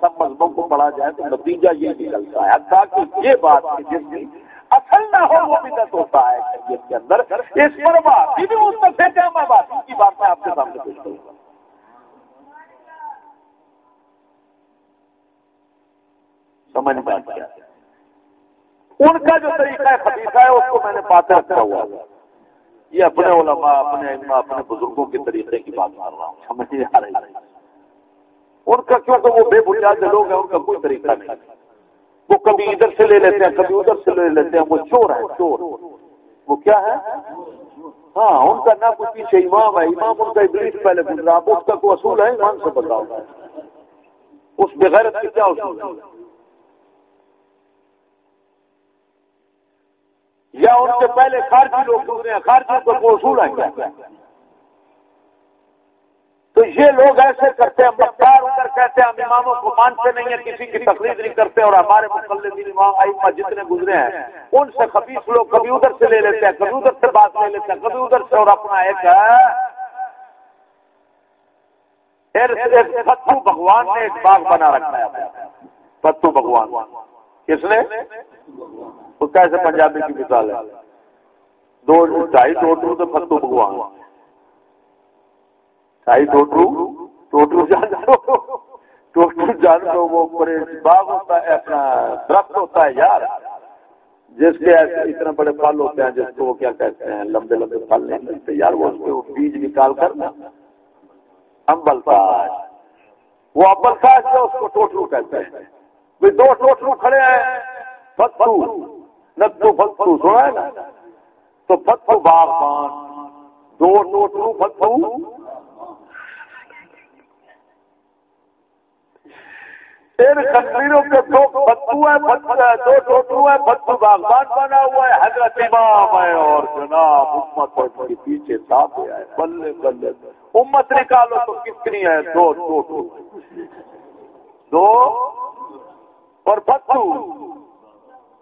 سب مذہبوں کو پڑھا جائے تو نتیجہ یہ نکلتا ہے۔ تاکہ یہ بات جس کی اصل نہ ہو، وہ بدت ہوتا ہے شریعت کے اندر۔ اس پر بات بھی اس میں سے کیا میں بات کی بات میں آپ کے سامنے پیش کروں گا۔ سمجھ میں ان کا جو طریقہ خدیثہ ہے، اس کو میں نے پاتے رکھا ہوا ہے۔ یہ اپنے علماء، اپنے اپنے بزرگوں کے طریقے کی بات کر رہا ہوں۔ سمجھ نہیں آ رہی۔ ان کا کیوں؟ تو وہ بے بنیاد لوگ ہیں، ان کا کوئی طریقہ نہیں۔ وہ کبھی ادھر سے لے لیتے ہیں، کبھی ادھر سے لے لیتے ہیں۔ وہ چور ہے چور۔ وہ کیا ہے؟ ہاں ان کا نہ کوئی پیچھے امام ہے۔ امام ان کا ابلیس پہلے گزرا۔ اس کا کوئی اصول ہے؟ امام سے بتاؤ۔ اس بغیر کیا اصول ہے؟ یا ان سے پہلے خارجی لوگ گزرے ہیں خارجی کو اصول ہے کیا تو یہ لوگ ایسے کرتے ہیں مختار ادھر کہتے ہیں، ہم اماموں کو مانتے نہیں ہیں، کسی کی تقریر نہیں کرتے اور ہمارے مسلم امام آئمہ جتنے گزرے ہیں، ان سے خبیص لوگ کبھی ادھر سے لے لیتے ہیں، کبھی ادھر سے بات لے لیتے ہیں، کبھی ادھر سے اور اپنا ایک فتو بھگوان نے ایک باغ بنا رکھا ہے۔ فتو بھگوان۔ کس نے؟ کیسے پنجابی کی مثال ہے۔ دو ڈھائی ٹوٹرو تو فتو بھگوان۔ ڈھائی ٹوٹرو ٹوٹرو جان ٹوٹرو جان تو وہ بڑے باغ ہوتا ہے، اپنا درخت ہوتا ہے، یار۔ جس کے اتنے بڑے پھل ہوتے ہیں، جس کو وہ کیا کہتے ہیں، لمبے لمبے پھل نہیں ملتے۔ یار، وہ اس کے بیج نکال کر نا، امبل تاج وہ امبل تاج اس کو ٹوٹرو کہتے ہیں۔ دو ٹوٹرو کھڑے ہیں۔ فتو تو فتو سنا ہے نا؟ تو فتو باغبان دو فتو کے دو ہے دو ہے باغبان بنا ہوا ہے۔ حضرت امام ہے اور جناب امت کے پیچھے صاف ہے بلے بلے۔ امت نکالو تو کتنی ہے دو ٹوٹرو دو۔ اور فتو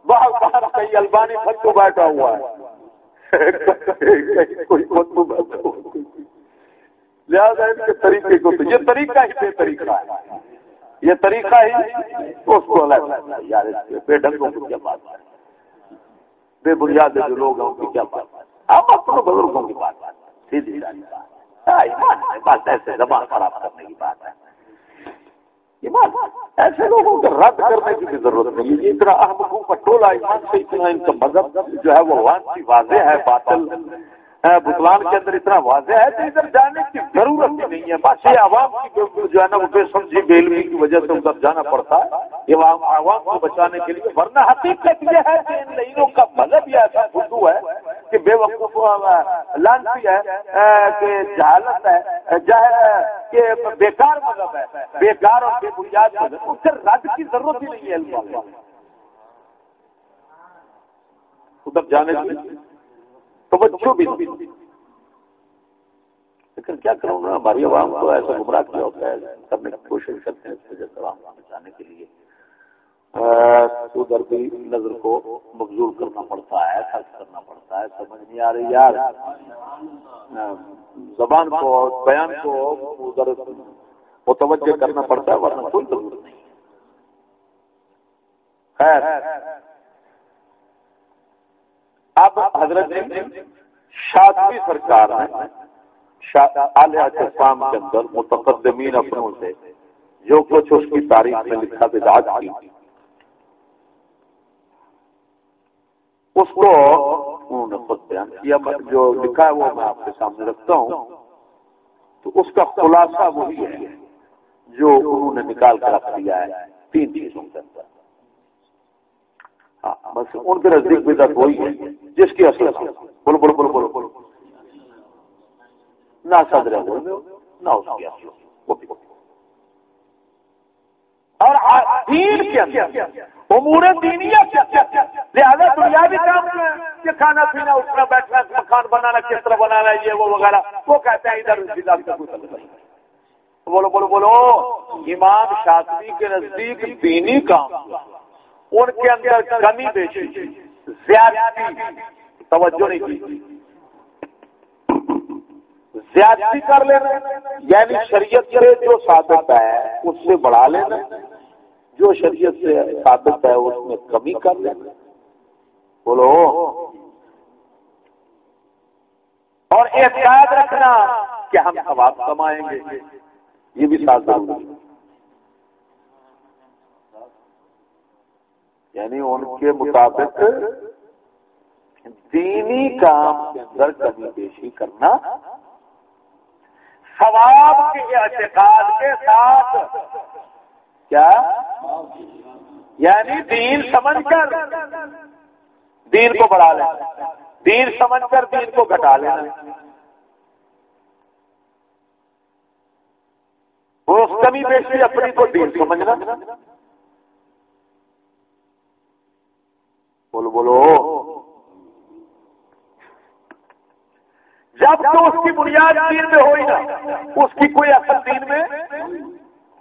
باہر باہر کئی البانی فتو بیٹھا ہوا ہے۔ لہٰذا ان کے طریقے کو تو یہ طریقہ ہی بے طریقہ ہے۔ یہ طریقہ ہی اس کو یار بے ڈنگوں کی کیا بات ہے؟ بے بنیاد جو لوگ ہیں، ان کی کیا بات ہے؟ اب اپنے بزرگوں کی بات سیدھی بات ایسے زبان خراب کرنے کی بات ہے۔ ایسے لوگوں کو رد کرنے کی بھی ضرورت نہیں ہے۔ اتنا احمقوں کا ٹولہ ایمان سے اتنا ان کا مذہب جو ہے وہ واضح ہے، باطل بطلان کے اندر اتنا واضح ہے تو ادھر جانے کی ضرورت ہی نہیں ہے۔ بس یہ عوام کی جو ہے نا وہ بے سمجھی، بے علمی کی وجہ سے ادھر جانا پڑتا ہے۔ یہ عوام کو بچانے کے لیے، ورنہ حقیقت یہ ہے کہ ان لائنوں کا مذہب یہ ایسا اردو ہے کہ بے وقوف لانسی ہے کہ جہالت ہے کہ بیکار مذہب ہے۔ بیکار اور بے بنیاد مذہب۔ اس سے رد کی ضرورت ہی نہیں ہے ادھر جانے کی توجہ بھی لیکن کیا کروں گا ہماری عوام کو ایسا گمراہ کیا ہوتا ہے کرنے کی کوشش کرتے ہیں اس وجہ سے عوام کو بچانے کے لیے۔ ادھر بھی نظر کو مقصور کرنا پڑتا ہے، خرچ کرنا پڑتا ہے، سمجھ نہیں آ رہی یار۔ زبان کو بیان کو ادھر متوجہ کرنا پڑتا ہے، ورنہ کوئی ضرورت نہیں۔ خیر۔ اب حضرت شادی سرکار نے شام کے اندر متقدمین اپنوں سے جو کچھ اس کی تاریخ میں لکھا بداج کی۔ اس کو انہوں نے خود بیان کیا جو لکھا ہے وہ میں آپ کے سامنے رکھتا ہوں۔ تو اس کا خلاصہ وہی ہے جو انہوں نے نکال کر رکھ دیا ہے تین چیزوں کے اندر۔ بس ان کے نزدیک بھی درد وہی ہے، جس کی اصل بولو بولو بولو بولو بولو۔ نہ صدر نہ اس کی اصل۔ اور دین کے اندر، امور دینیا لہٰذا دنیاوی کام یہ کھانا پینا، اٹھنا، بیٹھنا، مکان بنانا، کس طرح بنانا یہ وہ وغیرہ۔ وہ کہتے ہیں، ادھر بولو بولو بولو۔ امام شاطری کے نزدیک دینی کام۔ ان کے اندر کمی بیچی زیادتی، توجہ نہیں کی زیادتی کر لینا یعنی شریعت سے جو ثابت ہے، اس سے بڑھا لینا۔ جو شریعت سے ثابت ہے، اس میں کمی کر لینا۔ بولو۔ اور احتیاط رکھنا کہ ہم ثواب کمائیں گے۔ یہ بھی ساتھ یعنی ان کے مطابق دینی کام کے اندر کمی بیشی کرنا، ثواب کے اعتقاد کے ساتھ، کیا؟ یعنی دین سمجھ کر دین کو بڑھا لینا، دین سمجھ کر دین کو گھٹا لینا۔ اس کمی بیشی اپنی کو دین سمجھنا۔ بولو بولو۔ جب تو اس کی بنیاد دین میں ہوئی نا، اس کی کوئی اصل دین میں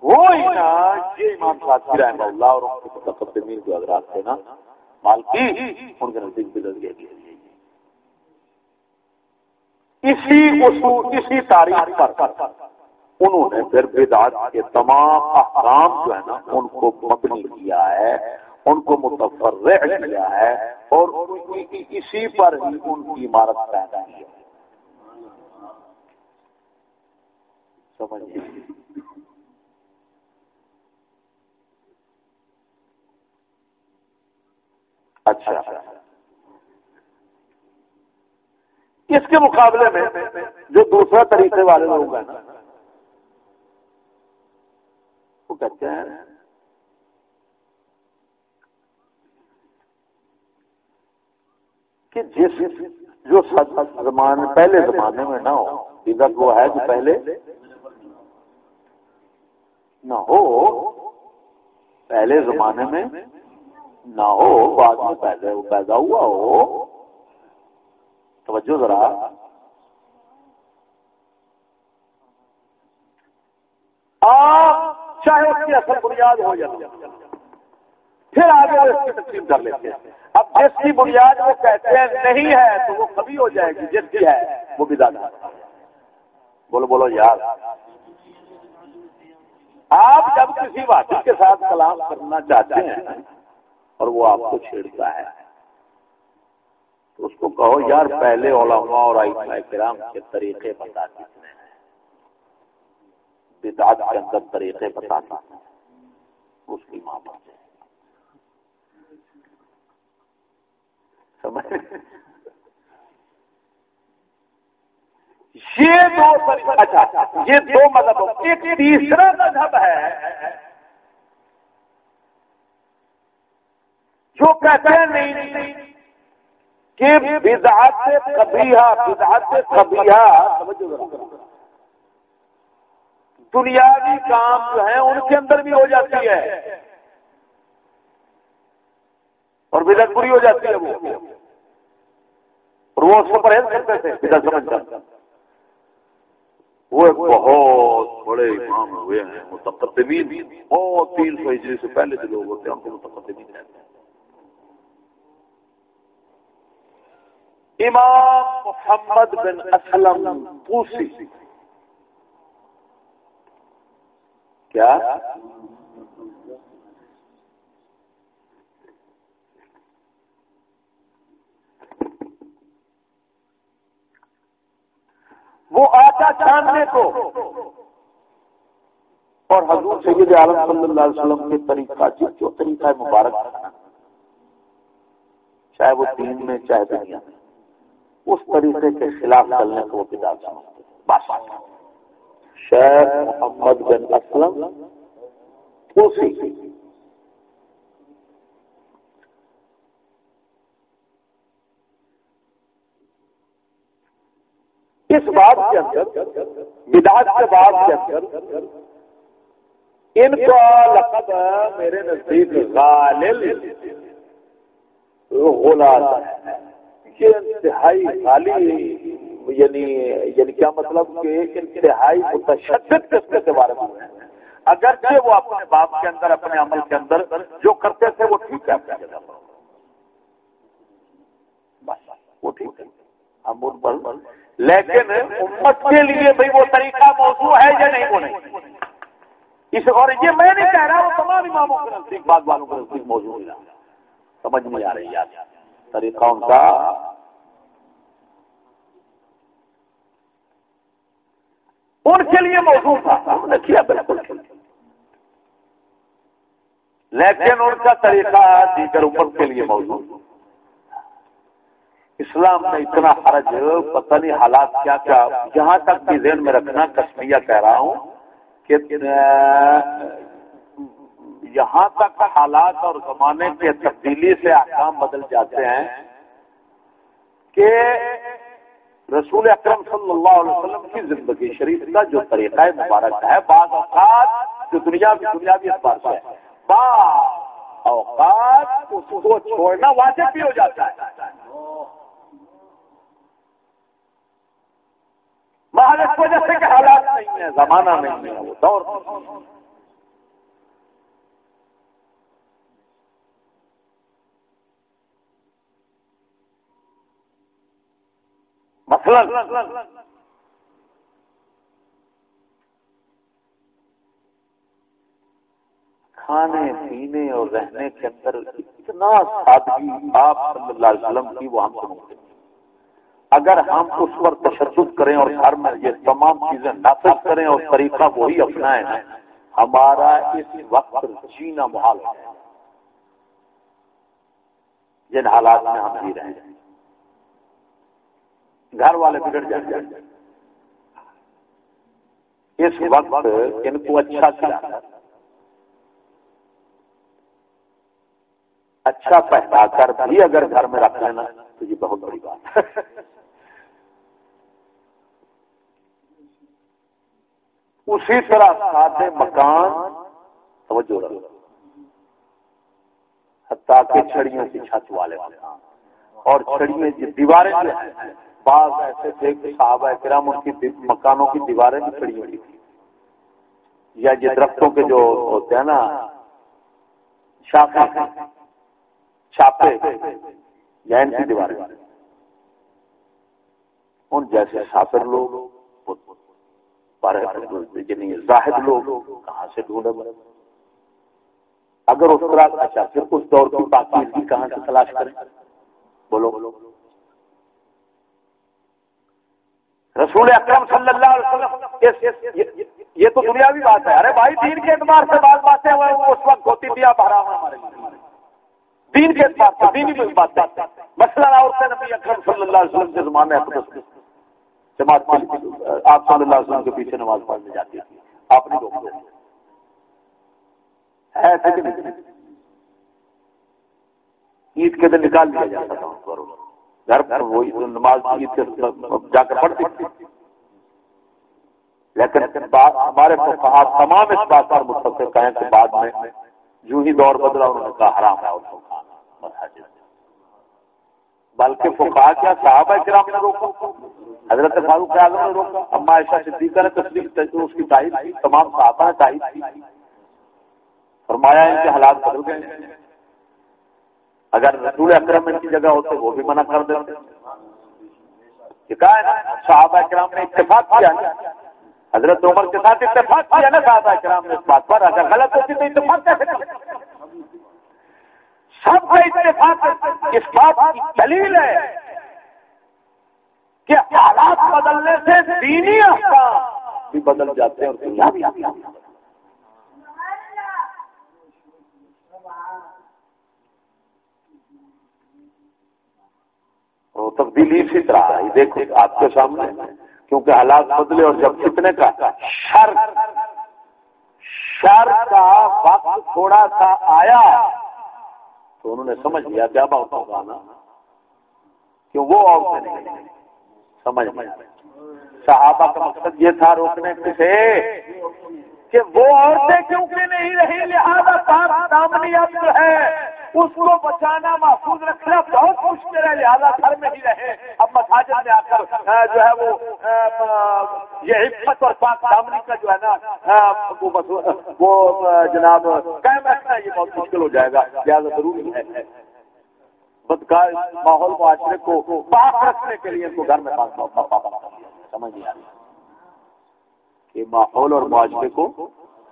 ہوئی نا، یہ امام شاطی رحمہ اللہ اور ان کے متقدمین جو حضرات تھے نا، مالکی، ان کے نزدیک بدل گیا اسی اصول، اسی تاریخ پر انہوں نے پھر بدعت کے تمام احکام جو ہے نا، ان کو مبنی کیا ہے۔ ان کو متفر کیا ہے اور اسی پر ہی ان کی عمارت پیدا کی ہے۔ اچھا۔ اس کے مقابلے میں جو دوسرا طریقے والے لوگ ہیں نا، وہ کہتے ہیں کہ جس جو زمانے پہلے زمانے میں نہ ہو ادھر وہ ہے جو پہلے نہ ہو، پہلے زمانے میں نہ ہو، بعد میں پیدا پیدا ہوا ہو۔ توجہ ذرا۔ آپ چاہے اس کی اصل بنیاد ہو جائے پھر آگے وہ اس کی تقسیم کر لیتے ہیں۔ اب جس کی بنیاد وہ کہتے ہیں نہیں ہے تو وہ کبھی ہو جائے گی، جس کی ہے وہ بھی دادا بولو بولو یار۔ آپ جب کسی واقعی کے ساتھ کلام کرنا چاہتے ہیں اور وہ آپ کو چھیڑتا ہے اس کو کہو، یار، پہلے علماء اور کرام کے طریقے بتا دیتے ہیں۔ بدعت کے اندر طریقے بتا دیتے ہیں۔ اس کی ماں بن یہ دو اچھا یہ دو مذہب ایک تیسرا مذہب ہے جو کہتے ہیں نہیں کہ بدعت کبیہ بدعت کبیہ دنیاوی کام جو ہیں ان کے اندر بھی ہو جاتی ہے۔ اور بدعت پوری ہو جاتی ہے وہ۔ اور وہ اس کو پرہیز کرتے تھے، بدعت سمجھ کر وہ ایک بہت بڑے امام ہوئے ہیں، متقدمین۔ بہت تین سو ہجری سے پہلے جو لوگ ہوتے ہیں، ان کو متقدمین کہتے ہیں۔ امام محمد بن اسلم پوسی۔ کیا؟ وہ آتا چھاننے کو۔ اور حضور سید عالم صلی اللہ علیہ وسلم کے طریقہ جی، جو طریقہ مبارک۔ چاہے وہ دین میں، چاہے دنیا میں۔ اس طریقے کے خلاف چلنے کو وہ کتاب سمجھتے شیخ محمد بن اسلم اسی اس بات کے اندر بداج کے بعد کے اندر، ان کا لقب میرے نزدیک غالل غلال ہے۔ انتہائی خالی یعنی یعنی کیا مطلب کہ انتہائی متشدد قسم کے بارے میں اگر وہ اپنے باپ کے اندر، اپنے عمل کے اندر جو کرتے تھے، وہ ٹھیک ہے۔ وہ ٹھیک ہے۔ ہم ان پر لیکن امت کے لیے بھائی وہ طریقہ موضوع ہے یا نہیں وہ نہیں؟ اس اور یہ میں نہیں کہہ رہا، وہ تمام اماموں کے نزدیک بعد والوں کے نزدیک موضوع سمجھ نہیں آ رہی یاد طریقہ ان کا۔ ان کے لیے موضوع تھا۔ ہم نے کیا بالکل۔ لیکن ان کا طریقہ دیگر امت کے لیے موضوع۔ اسلام میں اتنا حرج، پتہ نہیں حالات کیا کیا۔ یہاں تک بھی ذہن میں رکھنا، کشمیہ کہہ رہا ہوں کہ، یہاں تک حالات اور زمانے کے تبدیلی سے احکام بدل جاتے ہیں کہ رسول اکرم صلی اللہ علیہ وسلم کی زندگی شریف کا جو طریقہ مبارک ہے، بعض اوقات جو دنیا کی دنیا بھی اس بات ہے، بعض اوقات اس کو چھوڑنا واجب بھی ہو جاتا ہے۔ محل اس وجہ سے کہ حالات نہیں ہے زمانہ نہیں ہے، وہ دور مثلا، کھانے، پینے اور رہنے کے اندر اتنا سادگی آپ صلی اللہ علیہ وسلم کی وہ ہم سنتے اگر ہم اس پر تشدد کریں اور گھر میں یہ تمام چیزیں نافذ کریں اور طریقہ وہی اپنائیں، ہمارا اس وقت جینا محال ہے۔ جن حالات میں ہم جی رہے ہیں۔ گھر والے بگڑ جائیں۔ گے اس وقت ان کو اچھا کیا۔ اچھا پہنا کر بھی اگر گھر میں رکھ لینا، تو یہ بہت بڑی بات ہے۔ اسی طرح سادے مکان، توجہ حتیٰ کہ چھڑیوں کی چھت والے مکان۔ اور چھڑیاں دیواریں بعض ایسے تھے کہ صحابہ کرام ان کی مکانوں کی دیواریں بھی کھڑی ہوئی تھی یا یہ درختوں کے جو ہوتے ہیں نا شاخے چھاپے، یا ان کی دیواریں۔ ان جیسے سافر لوگ یعنی زاہد لوگ کہاں سے ڈھونڈے اگر اس طرح اچھا پھر اس دور کی پاکیزگی کہاں سے تلاش کریں؟ بولو۔ بولو رسول اکرم صلی اللہ علیہ وسلم، یہ تو دنیاوی بات ہے۔ ارے بھائی، دین کے اعتبار سے بات باتیں ہوئے اس وقت گوتی دیا بھرا ہوا ہمارے دین کے اعتبار سے، دینی بات بات مسئلہ عورتیں نبی اکرم صلی اللہ علیہ وسلم کے زمانے اقدس جماعت آپ صلی اللہ علیہ وسلم کے پیچھے نماز پڑھنے جاتی تھی، آپ نے روک ایسے عید کے دن نکال دیا جاتا تھا گھر پر وہی نماز عید کے جا کر پڑھتی لیکن ہمارے تمام اس بات پر متفق ہیں کہ بعد میں جو ہی دور بدلا انہوں نے کہا حرام ہے اس کو کھانا۔ مساجد بلکہ فقہ کیا صحابہ کرام نے روکا، حضرت فاروق اعظم نے روکا، اما عائشہ صدیقہ نے تصدیق اس کی تائید کی، تمام صحابہ نے تائید کی۔ فرمایا ان کے حالات بدل گئے۔ اگر رسول اکرم ان کی جگہ ہوتے، وہ بھی منع کر دیتے۔ کہا ہے نا، صحابہ کرام نے اتفاق کیا نا حضرت عمر کے ساتھ اتفاق کیا نا، صحابہ کرام نے اس بات پر۔ اگر غلط ہوتی تو اتفاق کیسے سب کا اتفاق اس بات کی دلیل ہے کہ حالات بدلنے سے دینی احکام بھی بدل جاتے ہیں اور دنیا بھی آتی تبدیلی اسی طرح ہے دیکھو، آپ کے سامنے، کیونکہ حالات بدلے اور جب کتنے کا شر شر کا وقت تھوڑا سا آیا تو انہوں نے سمجھ لیا، کیا بہت ہوگا نا؟ کیوں وہ عورتیں نہیں سمجھ صحابہ کا مقصد یہ تھا روکنے سے کہ وہ عورتیں کیونکہ نہیں رہی، لہٰذا دامنی اب ہے اس کو بچانا محفوظ رکھنا بہت مشکل ہے لہٰذا گھر میں ہی رہے اب مساجد میں آ کر جو ہے وہ یہ حفت اور پاک دامنی کا جو ہے نا وہ جناب قائم رکھنا یہ بہت مشکل ہو جائے گا لہٰذا ضروری ہے بدکار ماحول معاشرے کو پاک رکھنے کے لیے ان کو گھر میں پاک سمجھ نہیں آ رہی کہ ماحول اور معاشرے کو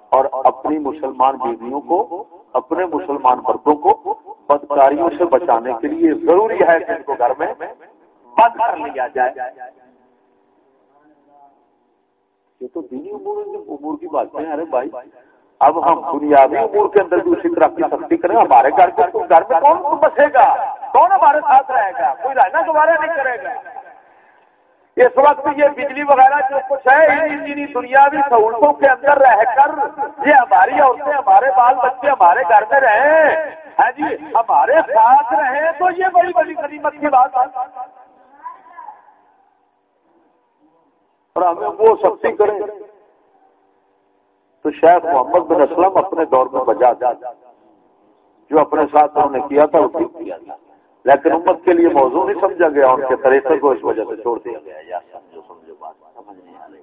اور اپنی مسلمان بیویوں کو، اپنے مسلمان مردوں کو بدکاریوں سے بچانے کے لیے ضروری ہے کہ ان کو گھر میں بند کر لیا جائے۔ یہ تو دینی امور امور کی بات ہے ارے بھائی، اب ہم بنیادی امور کے اندر بھی اسی طرح کی سختی کریں، ہمارے گھر گھر میں کون بسے گا؟ کون ہمارے ساتھ رہے گا؟ کوئی رہنا دوبارہ نہیں کرے گا۔ اس وقت یہ بجلی وغیرہ جو کچھ ہے انہیں دنیاوی سہولتوں کے اندر رہ کر، یہ ہماری عورتیں، ہمارے بال بچے، ہمارے گھر میں رہیں۔ ہاں جی ہمارے ساتھ رہیں تو یہ بڑی بڑی قدیمت کی بات ہے۔ اور ہمیں وہ سختی کریں تو شاید محمد بن اسلم اپنے دور میں بجا جا جو اپنے ساتھ انہوں نے کیا تھا، وہ کیا تھا۔ لیکن امت کے لیے موضوع نہیں سمجھا گیا ان کے طریقے کو اس وجہ سے چھوڑ دیا گیا۔ یا سمجھو سمجھو بات سمجھ نہیں آ رہی۔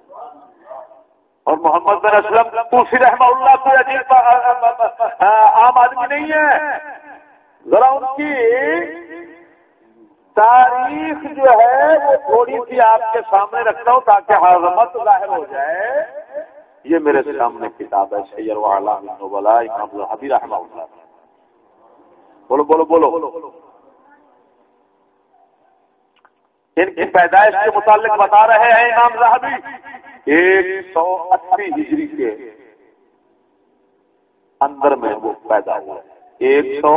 اور محمد بن اسلم دوسری رحمہ اللہ کوئی عجیب عام آدمی نہیں ہے۔ ذرا ان کی تاریخ جو ہے وہ تھوڑی سی آپ کے سامنے رکھتا ہوں تاکہ حرمت ظاہر ہو جائے۔ یہ میرے سامنے کتاب ہے سیر والا امام حبی رحمہ اللہ۔ بولو بولو بولو۔ ان کی پیدائش کے متعلق بتا رہے ہیں امام صاحبی ایک سو اسی ہجری کے اندر میں وہ پیدا ہوا۔ ایک سو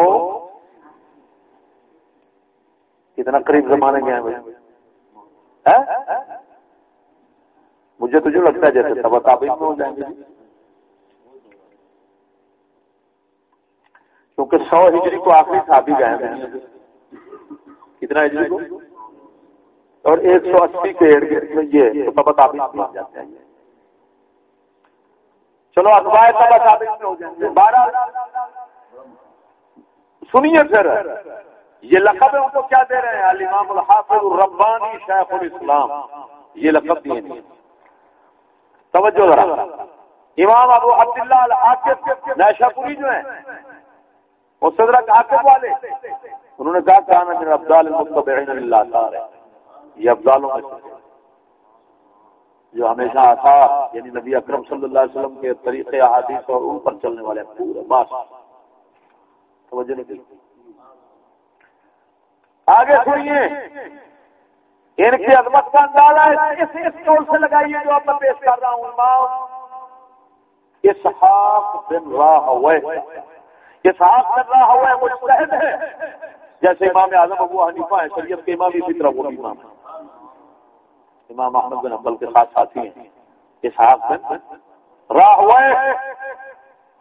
کتنا قریب زمانے کے ہیں مجھے تو جو لگتا ہے جیسے تب میں ہو جائیں گے۔ کیونکہ سو ہجری کو آخری تھا بھی گئے ہیں۔ کتنا ہجری کو؟ اور ایک سو اسی کے ارد گرد یہ تبت آپ جاتے ہیں۔ چلو اخبار تبت آپ میں ہو جائیں بارہ۔ سنیے پھر، یہ لقب ان کو کیا دے رہے ہیں؟ الامام الحافظ الربانی شیخ الاسلام۔ یہ لقب دیے نہیں توجہ ذرا۔ امام ابو عبداللہ الحاقب نیشا پوری جو ہیں، وہ صدرک عاقب والے۔ انہوں نے کہا کہ آنا من ابدال المتبعین اللہ تعالی۔ یہ افضالوں میں سے جو ہمیشہ آتا یعنی نبی اکرم صلی اللہ علیہ وسلم کے طریقے، احادیث اور ان پر چلنے والے پورے بات توجہ نہیں آگے سنیے، ان کی عظمت کا اندازہ اس اس قول سے لگائیے جو اب میں پیش کر رہا ہوں۔ امام اسحاق بن راہوے۔ اسحاق بن راہوے مجتہد ہے جیسے امام اعظم ابو حنیفہ ہیں، شریعت کے امام اسی طرح وہ امام ہے امام احمد بن حنبل کے ساتھ ساتھی ہیں۔ اسحاق بن راہوے۔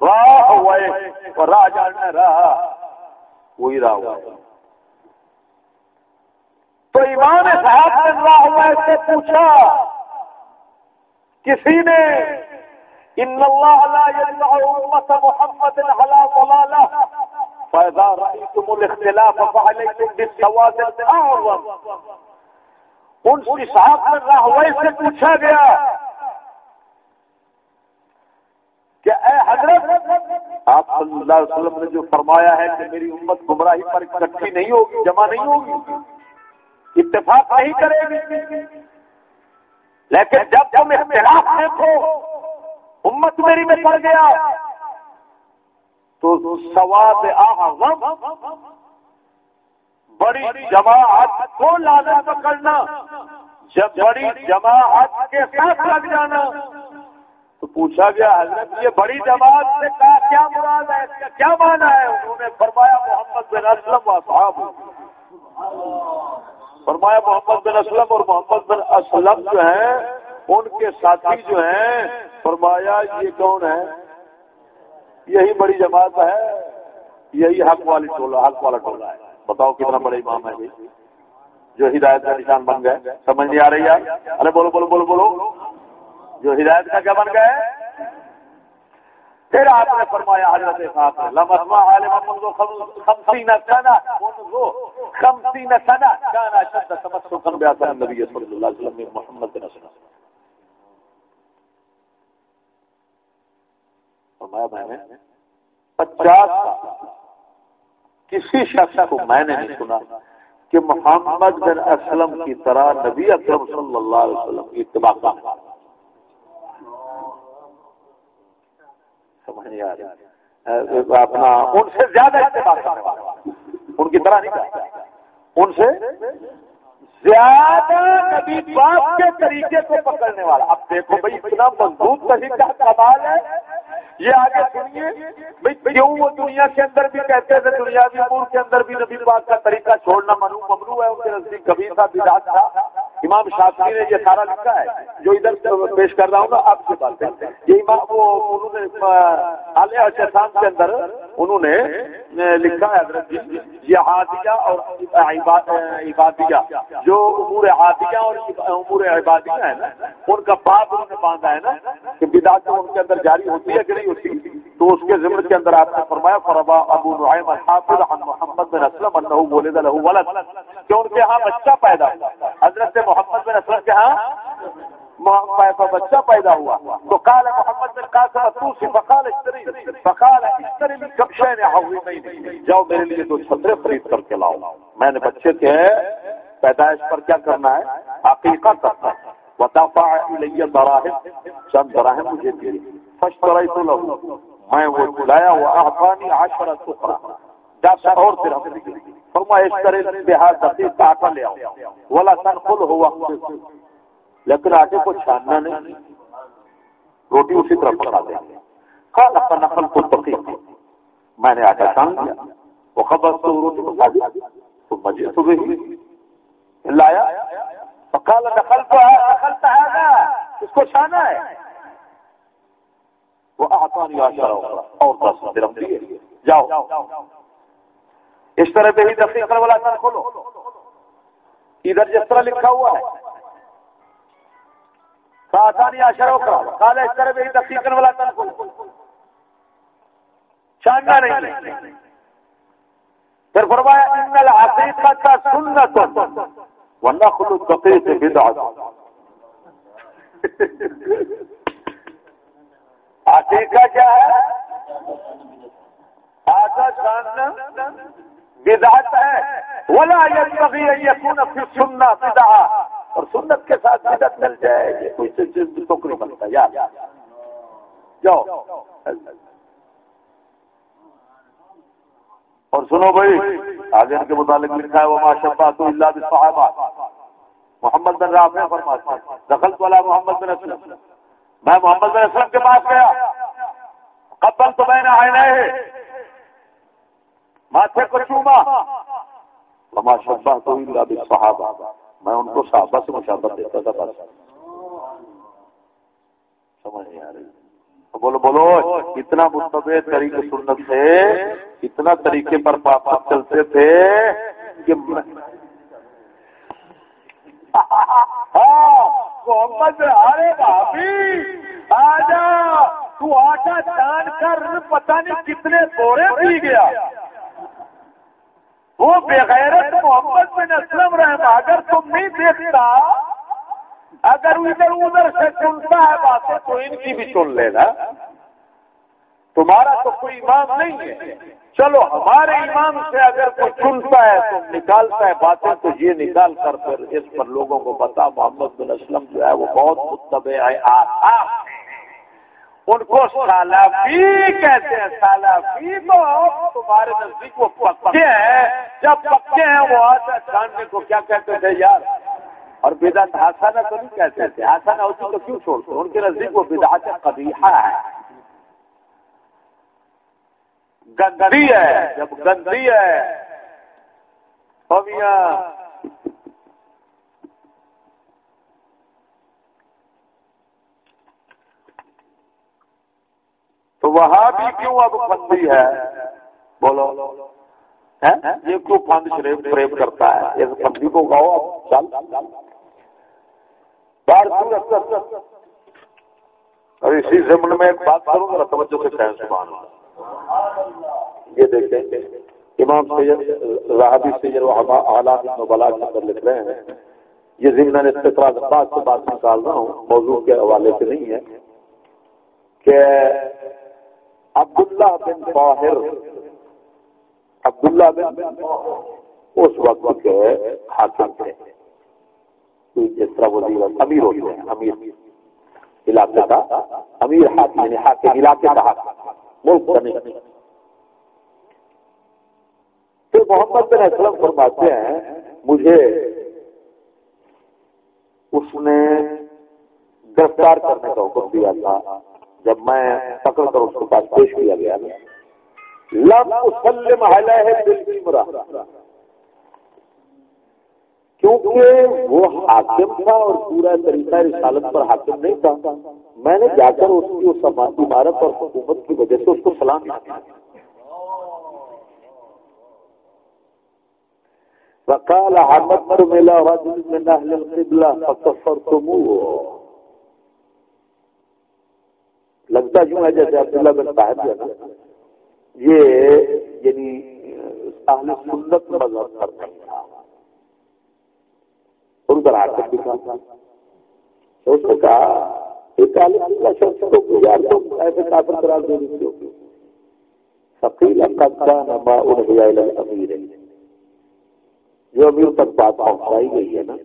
راہوے۔ اور راہ جاننا راہ۔ وہی راہ راہوے۔ تو امام صاحب بن راہوے سے پوچھا، کسی نے ان اللہ لا يجمع امت محمد على ضلاله فاذا رايتم الاختلاف فعليكم بالسواد الاعظم ان سے صاحب بن راہوے سے پوچھا گیا کہ اے حضرت، آپ صلی اللہ علیہ وسلم نے جو فرمایا ہے کہ میری امت گمراہی پر اکٹھی نہیں ہوگی، جمع نہیں ہوگی، اتفاق نہیں کرے گی۔ لیکن جب تم اختلاف دیکھو، امت میری میں پڑ گیا، تو سواد بڑی جماعت کو لانا پکڑنا، جب بڑی جماعت کے ساتھ لگ جانا۔ تو پوچھا گیا، حضرت، یہ بڑی جماعت سے کہا کیا مراد ہے؟ اس کا کیا مانا ہے؟ انہوں نے فرمایا، محمد بن اسلم و صاحب فرمایا، محمد بن اسلم اور محمد بن اسلم جو ہیں، ان کے ساتھی جو ہیں، فرمایا، یہ کون ہے یہی بڑی جماعت ہے، یہی حق والی ٹولہ، حق والا ٹولہ ہے۔ بتاؤ کتنا بڑے امام ہے جو ہدایت کا نشان بن گئے۔ سمجھ نہیں آ رہی ہے ارے بولو بولو بولو بولو۔ جو ہدایت کا کیا بن گئے؟ پھر آپ نے فرمایا حضرت صاحب عالم منذ خمسین سنہ۔ منذ خمسین سنہ۔ وسلم محمد بن فرمایا میں نے پچاس کسی شخص کو میں نے نہیں سنا کہ محمد بن اسلم کی طرح نبی اکرم صلی اللہ علیہ وسلم کی اتباع کا اپنا ان سے زیادہ استعمال کرنے والا ان کی طرح نہیں کرتا ان سے زیادہ نبی باپ کے طریقے کو پکڑنے والا۔ اب دیکھو بھائی، اتنا مضبوط طریقہ کمال ہے۔ یہ آگے سنیے کیوں وہ دنیا کے اندر بھی کہتے تھے دنیاوی امور کے اندر بھی نبی پاک کا طریقہ چھوڑنا منو ممنوع ہے، ان کے نزدیک کبھی کا بدعت تھا۔ امام شافی نے یہ سارا لکھا ہے، جو ادھر پیش کر رہا ہوں نا، آپ سے بات ہے یہ امام وہ، انہوں نے عالیہ شیطان کے اندر انہوں نے لکھا ہے، حضرت جی یہ ہادیہ اور عبادیہ۔ جو امور ہادیہ اور امور عبادیہ ہے نا، ان کا باپ انہوں نے باندھا ہے نا کہ بدعت ان کے اندر جاری ہوتی ہے کہ نہیں ہوتی؟ تو اس کے ضمن کے اندر آپ نے فرمایا فربا ابو نعیم الحافظ عن محمد بن اسلم انه ولد له ولد، کہ ان کے ہاں بچہ پیدا ہوا۔ حضرت محمد بن اسلم کے ہاں بچہ پیدا ہوا۔ تو قال محمد بن قاسم توسی فقال اشتری فقال اشتری من کبشین عظیمین جاؤ میرے لیے دو چھترے خرید کر کے لاؤ۔ میں نے بچے کے پیدائش پر کیا کرنا ہے؟ عقیقہ کرنا ہے۔ وتفع الی دراہم چند دراہم مجھے دیے فاشتریت له۔ میں وہ بلایا وہ احفانی عشرہ سخرا دس اور درہم۔ نکلی فرمایا، اس طرح بہار دقیق آٹا لے آؤ ولا تنقل ہوا لیکن آٹے کو چھاننا نہیں۔ روٹی اسی طرح پکا دیں۔ قال فنقل کو دقیق میں نے آٹا چھان دیا وہ خبر تو روٹی پکا دیا تو مجھے تو بھی لایا۔ فقال نقل تو ہے اس کو چھانا ہے؟ وہ آسانی اور دس درم دیے جاؤ۔ اس طرح پہ ہی دفتر والا سر کھولو۔ ادھر جس طرح لکھا ہوا ہے۔ آسانی آشرا کرا کالا اس طرح پہ ہی دفتر والا سر کھولو۔ چاندنا نہیں۔ پھر فرمایا، ان الحقیقت سنت ورنہ خود دقیق بدعت. آٹے کا کیا ہے؟ آٹا چھاننا بدعت ہے۔ ولا ينبغي ان يكون في السنه بدعه اور سنت کے ساتھ بدعت مل جائے، یہ کوئی چیز ٹوکری بنتا۔ ہے یار جاؤ۔ اور سنو بھائی، آگے کے متعلق لکھا ہے وہ ماشاء اللہ تو اللہ صحابہ محمد بن رام نے فرماتے ہیں دخل والا محمد بن اسلم میں محمد بن اسلم کے پاس گیا۔ قبل تو میں نے آئے نئے ماتھے کو چوما۔ لما شبہ تو صحابہ۔ میں ان کو صحابہ سے مشابت دیتا تھا بس۔ سمجھ نہیں آ رہی۔ بولو بولو اتنا مستبے طریقے سنت سے اتنا طریقے پر پاپا چلتے تھے۔ کہ محمد ارے بھابھی آ جا تو آٹا جان کر، پتہ نہیں کتنے بورے پی گیا۔ وہ بغیرت محمد بن اسلم رہنا اگر تم نہیں دیکھتا، اگر ادھر ادھر سے چنتا ہے باتیں، تو ان کی بھی چن لینا۔ تمہارا تو کوئی ایمان نہیں ہے۔ چلو، ہمارے ایمان سے اگر کوئی چنتا ہے، تو نکالتا ہے باتیں، تو یہ نکال کر پھر اس پر لوگوں کو بتا، محمد بن اسلم جو ہے، وہ بہت متبع ہے ان کو سالافی کہتے ہیں سالافی تو تمہارے نزدیک وہ پکے ہیں۔ جب پکے ہیں، وہ آتا جاننے کو کیا کہتے تھے یار؟ اور بدعت آسانہ تو نہیں کہتے تھے۔ آسانہ ہوتی تو کیوں چھوڑتے؟ ان کے نزدیک وہ بدعت قبیحہ ہے۔ گندی ہے، جب گندی ہے پویاں تو وہاں بھی کیوں اب فندی ہے؟ بولو۔ یہ کیوں فند شریف فریب کرتا ہے؟ اس فندی کو گاؤ اب، چل۔ اور اسی ضمن میں ایک بات کروں گا توجہ سے کہیں، سبحان یہ دیکھیں امام سید راہبی سید حالات بلا کے اندر لکھ رہے ہیں، یہ ضمن استقرار سے بات نکال رہا ہوں، موضوع کے حوالے سے نہیں ہے کہ عبداللہ بن طاہر، عبداللہ بن اس وقت کے حاکم تھے۔ جس طرح وزیر امیر ہوتے ہیں، امیر علاقے کا، امیر حاکم یعنی حاکم علاقے کا حاکم، ملک کا نہیں۔ محمد بن اسلم فرماتے ہیں، مجھے اس نے گرفتار کرنے کا حکم دیا تھا، جب میں پکڑ کر اس کے پاس پیش کیا گیا۔ لم اسلم علیہ کیونکہ وہ حاکم تھا اور پورا طریقہ رسالت پر حاکم نہیں تھا۔ میں نے جا کر اس کی اس عمارت اور حکومت کی وجہ سے اس کو سلام کیا وقال حمد ملا رجل من اهل القبلة، فكفرتموه. لگتا کیوں ہے جیسے عبداللہ بن صاحب جو ہے. نا یہ یعنی اہل سنت مذہب پر نہیں تھا. ان پر آ کر دکھا تھا. اس نے کہا ایک عالم شخص کو گزار دو ایسے کافر قرار دے دیتے ہو فقیل قد كان ما انهي الى الامير جو امیر تک بات پہنچائی گئی ہے نا،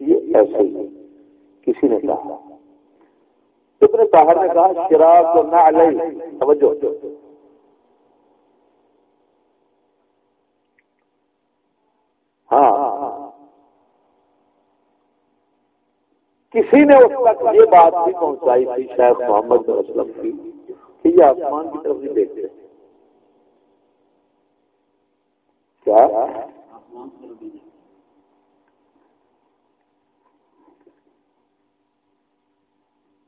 یہ ایسے ہی کسی نے کہا۔ ابن طاہر نے کہا شراب نہ علیہ۔ توجہ۔ ہاں۔ کسی نے اس وقت یہ بات بھی پہنچائی تھی شیخ محمد بن اسلم کی، کہ یہ آسمان کی طرف نہیں دیکھتے۔ کیا؟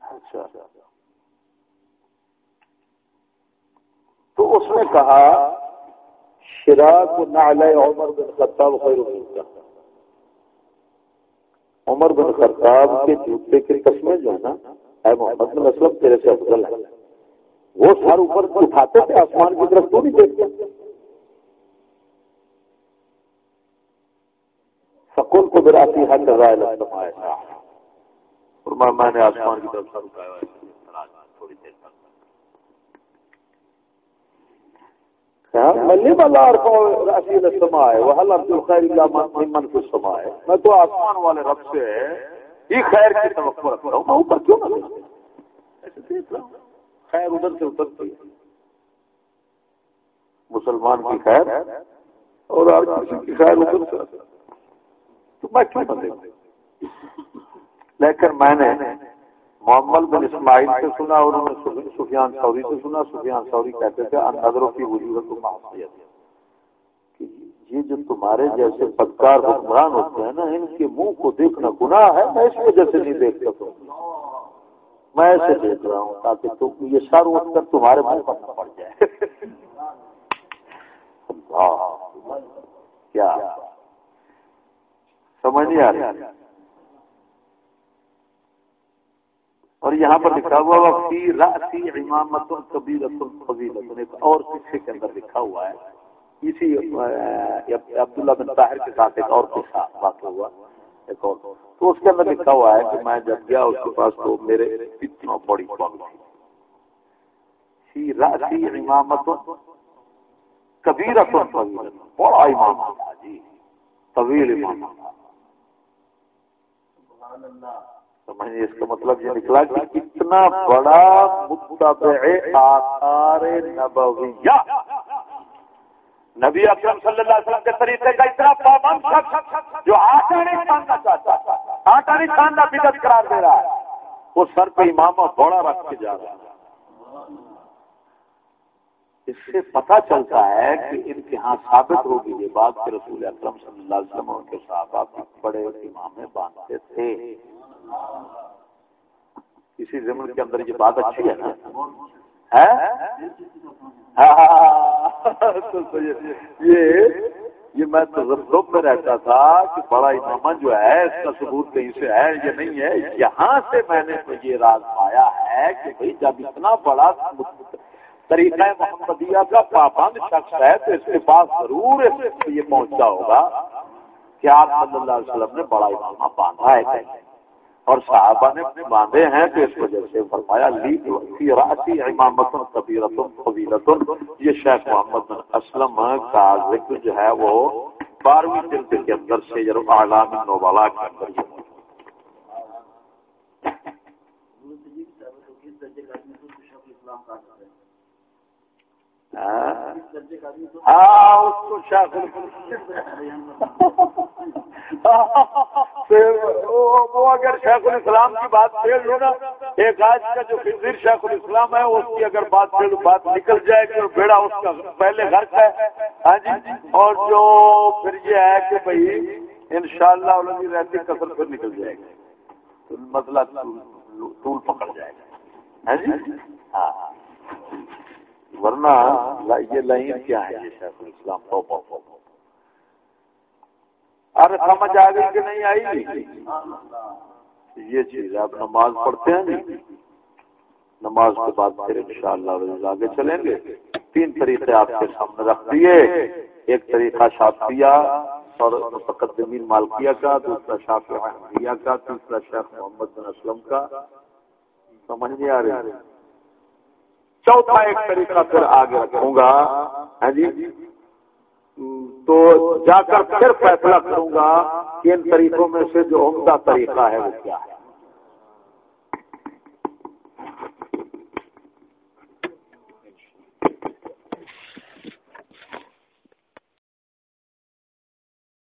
اچھا۔ تو اس نے کہا، شراک نعلے عمر بن خطاب خیر کا عمر بن خطاب کے جوتے کی قسمیں جو ہے نا، اے محمد بن اسلم تیرے سے افضل ہے وہ سر اوپر اٹھاتے تھے، آسمان کی طرف تو نہیں دیکھتے سکون کو براتی حق رائے لگتا ہے فرمایا میں نے آسمان کی طرف سر اٹھایا تھوڑی دیر تک۔ ہاں، میں تو آسمان والے رب سے ہی خیر کی توقع رکھ رہا ہوں، میں اوپر کیوں نہ خیر ادھر سے اترتی ہے۔ مسلمان کی خیر اور کسی کی خیر ادھر سے۔ تو میں کیوں نہ دیکھوں لیکن میں نے محمد بن اسماعیل سے سنا اور انہوں نے سفیان سوری سے سنا۔ سفیان سوری کہتے تھے نظروں کی وجوہت کو معصیت یہ جو تمہارے جیسے بدکار حکمران ہوتے ہیں نا، ان کے منہ کو دیکھنا گناہ ہے، میں اس وجہ سے نہیں دیکھ سکتا۔ میں ایسے دیکھ رہا ہوں تاکہ تم یہ سر اٹھ کر تمہارے منہ پر نہ پڑ جائے۔ کیا سمجھ نہیں آ رہی۔ اور یہاں پر لکھا ہوا فی راسی امامت فضیلت اور قصے کے اندر لکھا ہوا ہے۔ اسی عبداللہ بن طاہر کے ساتھ ایک اور قصہ واقع ہوا۔ ایک اور۔ تو اس کے اندر لکھا ہوا ہے کہ میں جب گیا، اس کے پاس تو میرے اتنا بڑی بات تھی راسی امامت کبیر بڑا امام تھا جی۔ طویل امام تھا۔ سمجھے اس کا مطلب یہ نکلا کہ کتنا بڑا متبع آثار نبویہ۔ نبی اکرم صلی اللہ علیہ وسلم کے طریقے کا اتنا پابند شخص جو آٹا نہیں باندھنا چاہتا آٹا نہیں باندھنا بدت قرار دے رہا ہے، وہ سر پہ امامہ بڑا رکھ کے جا رہا ہے۔ اس سے پتا چلتا ہے کہ ان کے ہاں ثابت ہوگی یہ بات کہ رسول اکرم صلی اللہ علیہ وسلم اور کے صحابہ بڑے امام باندھتے تھے۔ اسی زمین کے اندر یہ بات اچھی ہے نا۔ ہاں، ہاں، ہاں۔ یہ یہ میں تصوف میں رہتا تھا کہ بڑا امام جو ہے، اس کا ثبوت کہیں سے ہے یہ نہیں ہے؟ یہاں سے میں نے یہ راز پایا ہے کہ بھائی جب اتنا بڑا طریقہ محمدیہ کا پابند شخص ہے تو اس کے پاس ضرور یہ پہنچا ہوگا کہ آپ صلی اللہ علیہ وسلم نے بڑا امامہ باندھا ہے اور صحابہ نے باندھے ہیں تو اس وجہ سے فرمایا راسی امامت قبیرت قبیرت یہ شیخ محمد بن اسلم کا ذکر جو ہے وہ بارہویں جلد کے اندر سے یہ اعلام نوبالا کے اندر یہ ہاں اس کو شاخ وہ اگر شیخ الاسلام کی بات پھیل لو نا، ایک آج کا جو خنزیر شیخ الاسلام ہے، اس کی اگر بات پھیل بات نکل جائے گی اور بیڑا اس کا پہلے گھر کا ہے۔ ہاں جی؟ اور جو پھر یہ ہے کہ بھائی ان شاء اللہ رہتی کسر پھر نکل جائے گی۔ مسئلہ ٹول پکڑ جائے گا۔ ہاں جی؟ ہاں۔, ہاں۔ ورنہ یہ لائن کیا ہے یہ شیخ الاسلام؟ ارے سمجھ آ گئی کہ نہیں آئی؟ یہ چیز آپ نماز پڑھتے ہیں نہیں نماز کے بعد پھر ان شاء اللہ آگے چلیں گے۔ تین طریقے آپ کے سامنے رکھ دیے۔ ایک طریقہ شافیہ اور مقدمین مالکیہ کا، دوسرا شاف احمدیہ کا، تیسرا شیخ محمد بن اسلم کا۔ سمجھ نہیں آ رہی؟ چوتھا ایک طریقہ پھر آگے رکھوں گا۔ ہاں جی؟ تو جا کر پھر فیصلہ کروں گا کہ ان طریقوں میں سے جو عمدہ طریقہ ہے وہ کیا ہے؟